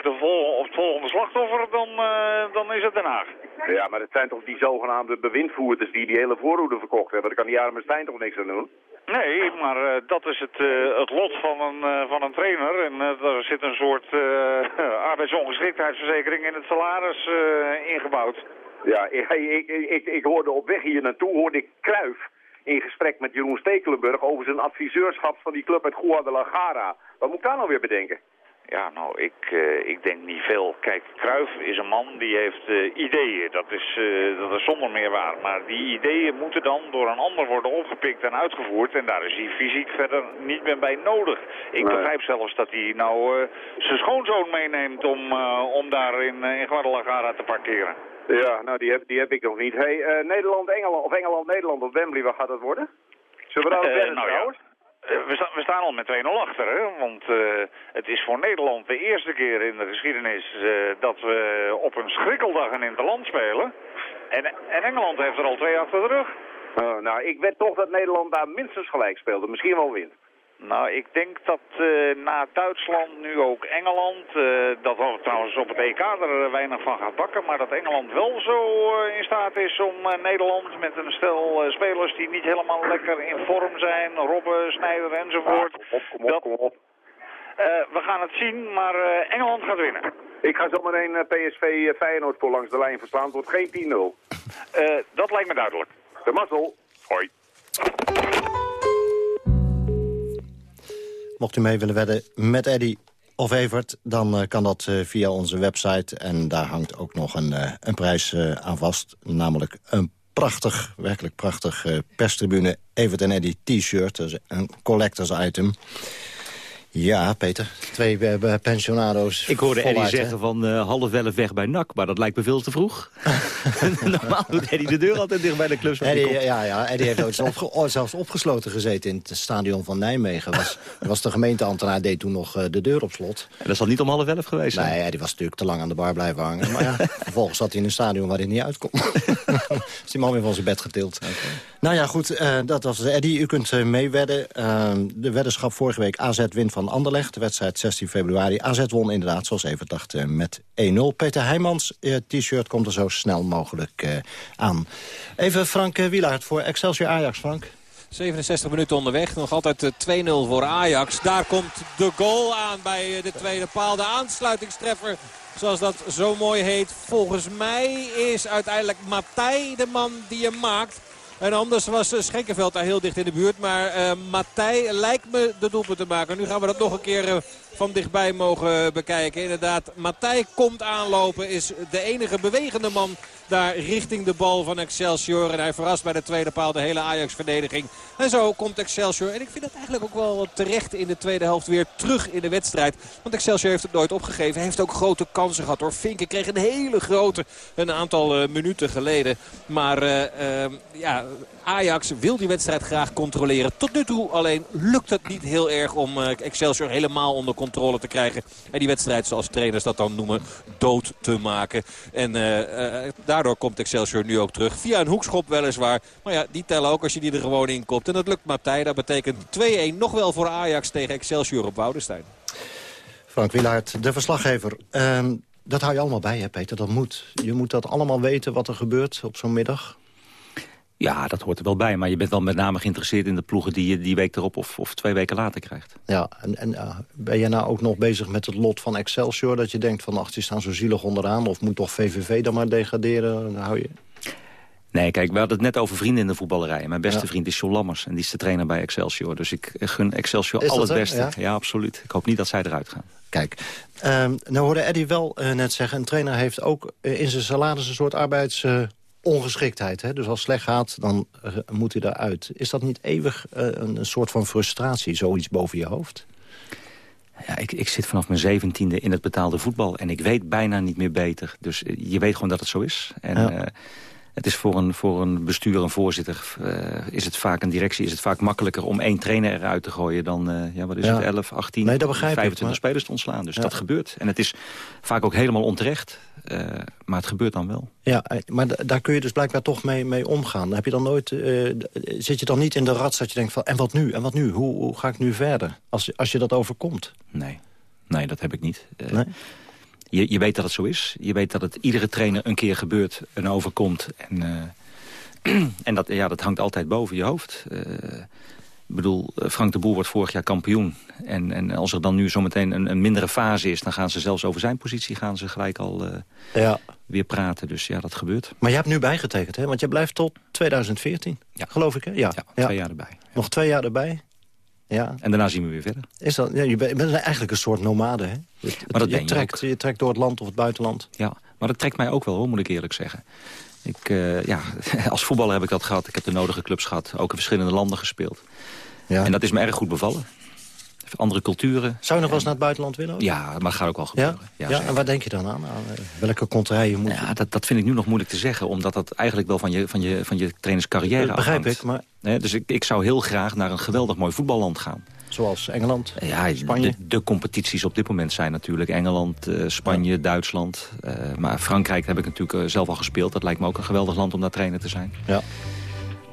de vol op het volgende slachtoffer, dan, dan is het Den Haag. Ja, maar het zijn toch die zogenaamde bewindvoerders die die hele voorhoede verkocht hebben. Daar kan die arme Stijn toch niks aan doen? Nee, maar uh, dat is het, uh, het lot van een, uh, van een trainer. En er zit een soort arbeidsongeschiktheidsverzekering in het salaris ingebouwd. Ja, ik, ik, ik, ik, hoorde op weg hier naartoe, hoorde ik Kruif in gesprek met Jeroen Stekelenburg over zijn adviseurschap van die club uit Guadalajara. Wat moet ik daar nou weer bedenken? Ja, nou, ik, uh, ik denk niet veel. Kijk, Kruif is een man die heeft uh, ideeën. Dat is, uh, dat is zonder meer waar. Maar die ideeën moeten dan door een ander worden opgepikt en uitgevoerd. En daar is hij fysiek verder niet meer bij nodig. Ik nee. begrijp zelfs dat hij nou zijn schoonzoon meeneemt om, om daar in, in Guadalajara te parkeren. Ja, nou, die heb, die heb ik nog niet. Hey, Nederland-Engeland, of Engeland-Nederland op Wembley, wat gaat dat worden? Zullen we daar nou, trouwens? Ja. We, sta, we, staan al met 2-0 achter, hè? want uh, het is voor Nederland de eerste keer in de geschiedenis uh, dat we op een schrikkeldag in het land spelen. En, en, Engeland heeft er al twee achter de rug. Oh, nou, ik weet toch dat Nederland daar minstens gelijk speelt misschien wel wint. Nou, ik denk dat uh, na Duitsland nu ook Engeland, uh, dat we trouwens op het EK er weinig van gaat bakken, maar dat Engeland wel zo uh, in staat is om Nederland met een stel spelers die niet helemaal lekker in vorm zijn, Robben, Snijder enzovoort. Kom op, kom op, kom op. we gaan het zien, maar Engeland gaat winnen. Ik ga zometeen PSV Feyenoord voor langs de lijn verslaan. Het wordt geen 10-0. dat lijkt me duidelijk. De mazzel. Hoi. Mocht u mee willen wedden met Eddy of Evert, dan uh, kan dat uh, via onze website. En daar hangt ook nog een, uh, een prijs aan vast. Namelijk een prachtig, werkelijk prachtig perstribune Evert en Eddy t-shirt. Dus een collectors item. Ja, Peter. Twee uh, pensionado's. Ik hoorde Eddie zeggen van uh, half elf weg bij NAC, maar dat lijkt me veel te vroeg. Normaal doet Eddie de deur altijd dicht bij de clubs. Eddie, ja, ja, Eddie heeft ooit zelfs, zelfs opgesloten gezeten in het stadion van Nijmegen. Was, was de gemeenteambtenaar deed toen nog uh, de deur op slot. En dat zal niet om half elf geweest zijn? Nee, Eddie was natuurlijk te lang aan de bar blijven hangen. Maar ja, vervolgens zat hij in een stadion waar hij niet uitkomt. is die man weer van zijn bed getild. Okay. Nou ja, goed, dat was Eddie. U kunt meewedden. de weddenschap vorige week AZ wint van Anderlecht. De wedstrijd 16 februari. AZ won inderdaad, zoals even dacht, uh, met 1-0. Peter Heijmans uh, t-shirt komt er zo snel mogelijk uh, aan. Even Frank Wielaert voor Excelsior Ajax, Frank. 67 minuten onderweg. Nog altijd 2-0 voor Ajax. Daar komt de goal aan bij de tweede paal. De aansluitingstreffer, zoals dat zo mooi heet. Volgens mij is uiteindelijk Matthij de man die hem maakt. En anders was Schenkenveld daar heel dicht in de buurt. Maar uh, Matthij lijkt me de doelpunt te maken. Nu gaan we dat nog een keer uh, van dichtbij mogen bekijken. Inderdaad, Matthij komt aanlopen. Is de enige bewegende man daar richting de bal van Excelsior. En hij verrast bij de tweede paal de hele Ajax-verdediging. En zo komt Excelsior. En ik vind het eigenlijk ook wel terecht in de tweede helft weer terug in de wedstrijd. Want Excelsior heeft het nooit opgegeven. Hij heeft ook grote kansen gehad hoor. Vinken kreeg een hele grote een aantal uh, minuten geleden. Maar uh, uh, ja, Ajax wil die wedstrijd graag controleren. Tot nu toe alleen lukt het niet heel erg om Excelsior helemaal onder controle te krijgen. En die wedstrijd zoals trainers dat dan noemen dood te maken. En daar daardoor komt Excelsior nu ook terug. Via een hoekschop weliswaar. Maar ja, die tellen ook als je die er gewoon in komt. En dat lukt Matthij. Dat betekent 2-1 nog wel voor Ajax tegen Excelsior op Woudenstein. Frank Wielaert, de verslaggever. Uh, dat hou je allemaal bij, hè Peter? Dat moet. Je moet dat allemaal weten wat er gebeurt op zo'n middag. Ja, dat hoort er wel bij. Maar je bent wel met name geïnteresseerd in de ploegen die je die week erop of, of twee weken later krijgt. Ja, en, en uh, ben jij nou ook nog bezig met het lot van Excelsior? Dat je denkt van, ach, die staan zo zielig onderaan. Of moet toch VVV dan maar degraderen? Dan hou je... Nee, kijk, we hadden het net over vrienden in de voetballerij. Mijn beste vriend is John Lammers en die is de trainer bij Excelsior. Dus ik gun Excelsior al het beste. Ja? absoluut. Ik hoop niet dat zij eruit gaan. Kijk, um, nou hoorde Eddie wel uh, net zeggen... een trainer heeft ook uh, in zijn salaris een soort arbeidsongeschiktheid. Uh, dus als het slecht gaat, dan moet hij eruit. Is dat niet eeuwig een, een soort van frustratie, zoiets boven je hoofd? Ja, ik, ik zit vanaf mijn zeventiende in het betaalde voetbal... en ik weet bijna niet meer beter. Dus je weet gewoon dat het zo is. En ja. Het is voor een, voor een bestuur, een voorzitter, uh, is het vaak een directie... is het vaak makkelijker om één trainer eruit te gooien... dan uh, ja, wat is het, 11, 18, nee, 25 ik, maar... spelers te ontslaan. Dus ja. dat gebeurt. En het is vaak ook helemaal onterecht. Uh, maar het gebeurt dan wel. Ja, maar daar kun je dus blijkbaar toch mee, mee omgaan. Heb je dan nooit, zit je dan niet in de rat dat je denkt van... en wat nu, en wat nu? Hoe, hoe ga ik nu verder? Als, als je dat overkomt. Nee, nee dat heb ik niet. Nee? Je, je weet dat het zo is. Je weet dat het iedere trainer een keer gebeurt en overkomt. En, uh, en dat, ja, dat hangt altijd boven je hoofd. Uh, ik bedoel, Frank de Boer wordt vorig jaar kampioen. En, en als er dan nu zometeen een, een mindere fase is... dan gaan ze zelfs over zijn positie gaan ze gelijk al uh, ja. weer praten. Dus ja, dat gebeurt. Maar je hebt nu bijgetekend, hè? Want je blijft tot 2014, ja. geloof ik, hè? Ja, ja twee jaar erbij. Nog twee jaar erbij. Ja. En daarna zien we weer verder. Is dat, ja, je bent eigenlijk een soort nomade, hè? Je, maar dat je, trekt, je trekt door het land of het buitenland. Ja, maar dat trekt mij ook wel, hoor, moet ik eerlijk zeggen. Ik, uh, ja, als voetballer heb ik dat gehad. Ik heb de nodige clubs gehad. Ook in verschillende landen gespeeld. Ja. En dat is me erg goed bevallen. Andere culturen. Zou je nog wel eens naar het buitenland willen? Ook? Ja, maar dat gaat ook wel gebeuren. Ja, ja, en waar denk je dan aan? Eh, welke contraien moet ja, dat, dat vind ik nu nog moeilijk te zeggen. Omdat dat eigenlijk wel van je, van je, van je trainerscarrière afhangt. Begrijp ik, maar... Nee, dus ik, ik zou heel graag naar een geweldig mooi voetballand gaan. Zoals Engeland, ja, Spanje? De, de, competities op dit moment zijn natuurlijk Engeland, uh, Spanje, ja. Duitsland. Uh, maar Frankrijk heb ik natuurlijk zelf al gespeeld. Dat lijkt me ook een geweldig land om daar trainer te zijn. Ja.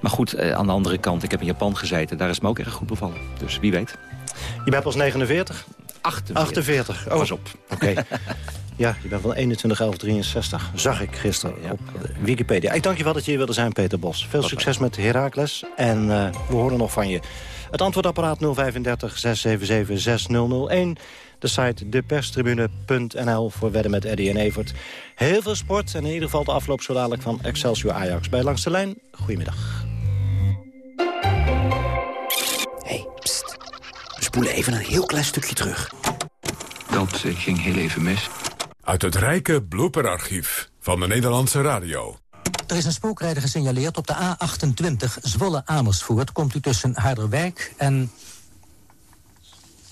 Maar goed, aan de andere kant, ik heb in Japan gezeten. Daar is me ook erg goed bevallen. Dus wie weet. Je bent pas 49? 48. 48. Oh. Pas op. Oké. Okay. Ja, je bent van 21 11 63. Zag ik gisteren ja. op Wikipedia. Ik dank je wel dat je hier wilde zijn, Peter Bos. Veel succes met Heracles. En uh, we horen nog van je. Het antwoordapparaat 035 677 6001. De site deperstribune.nl voor wedden met Eddie en Evert. Heel veel sport en in ieder geval de afloop zo dadelijk van Excelsior Ajax. Bij Langs de Lijn, goedemiddag. Spoelen even een heel klein stukje terug. Dat ging heel even mis. Uit het rijke blooperarchief van de Nederlandse radio. Er is een spookrijder gesignaleerd op de A28 Zwolle-Amersfoort. Komt u tussen Harderwijk en...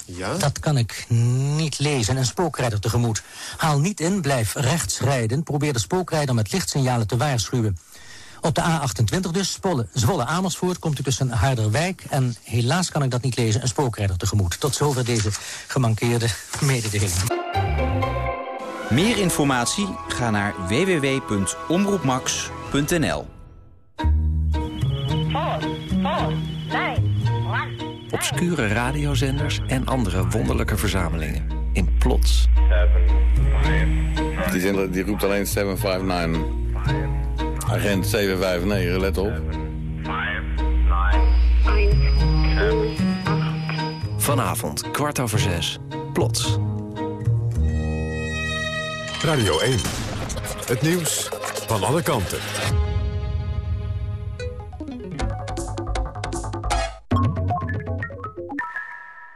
Ja? Dat kan ik niet lezen. Een spookrijder tegemoet. Haal niet in, blijf rechts rijden. Probeer de spookrijder met lichtsignalen te waarschuwen. Op de A28 dus, Zwolle-Amersfoort, komt u tussen Harderwijk... en helaas kan ik dat niet lezen, een spookrijder tegemoet. Tot zover deze gemankeerde mededeling. Meer informatie? Ga naar www.omroepmax.nl Obscure radiozenders en andere wonderlijke verzamelingen. In plots. Die, zender, die roept alleen 759. Agent 759, let op. Vanavond, kwart over zes. Plots. Radio 1. Het nieuws van alle kanten.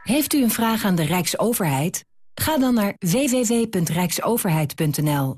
Heeft u een vraag aan de Rijksoverheid? Ga dan naar www.rijksoverheid.nl.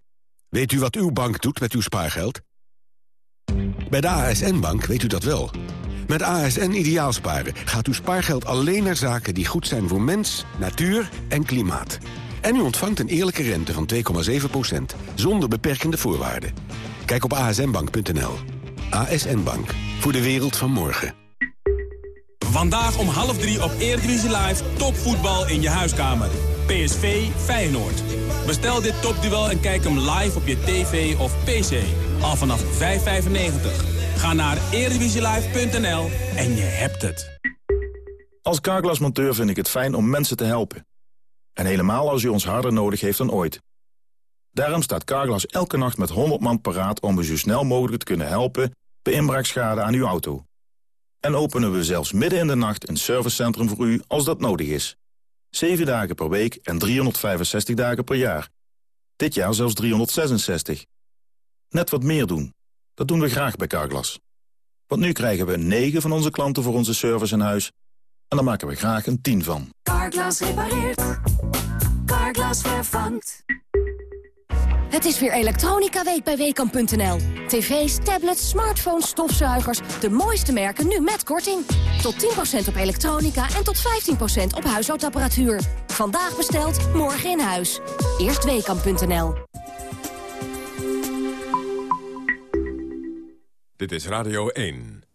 Weet u wat uw bank doet met uw spaargeld? Bij de ASN-bank weet u dat wel. Met ASN Ideaalsparen gaat uw spaargeld alleen naar zaken die goed zijn voor mens, natuur en klimaat. En u ontvangt een eerlijke rente van 2,7%, zonder beperkende voorwaarden. Kijk op asnbank.nl. ASN Bank, voor de wereld van morgen. Vandaag om half drie op Eredivisie Live topvoetbal in je huiskamer. PSV Feyenoord. Bestel dit topduel en kijk hem live op je tv of pc. Al vanaf 5,95. Ga naar eredivisielive.nl en je hebt het. Als carglassmonteur vind ik het fijn om mensen te helpen. En helemaal als u ons harder nodig heeft dan ooit. Daarom staat Carglass elke nacht met 100 man paraat om u zo snel mogelijk te kunnen helpen bij inbraakschade aan uw auto. En openen we zelfs midden in de nacht een servicecentrum voor u als dat nodig is. 7 dagen per week en 365 dagen per jaar. Dit jaar zelfs 366. Net wat meer doen. Dat doen we graag bij Carglass. Want nu krijgen we 9 van onze klanten voor onze service in huis. En daar maken we graag een 10 van. Carglass repareert. Carglass vervangt. Het is weer elektronica week bij Weekamp.nl. TV's, tablets, smartphones, stofzuigers. De mooiste merken nu met korting. Tot 10% op elektronica en tot 15% op huishoudapparatuur. Vandaag besteld, morgen in huis. Eerst Weekamp.nl. Dit is Radio 1.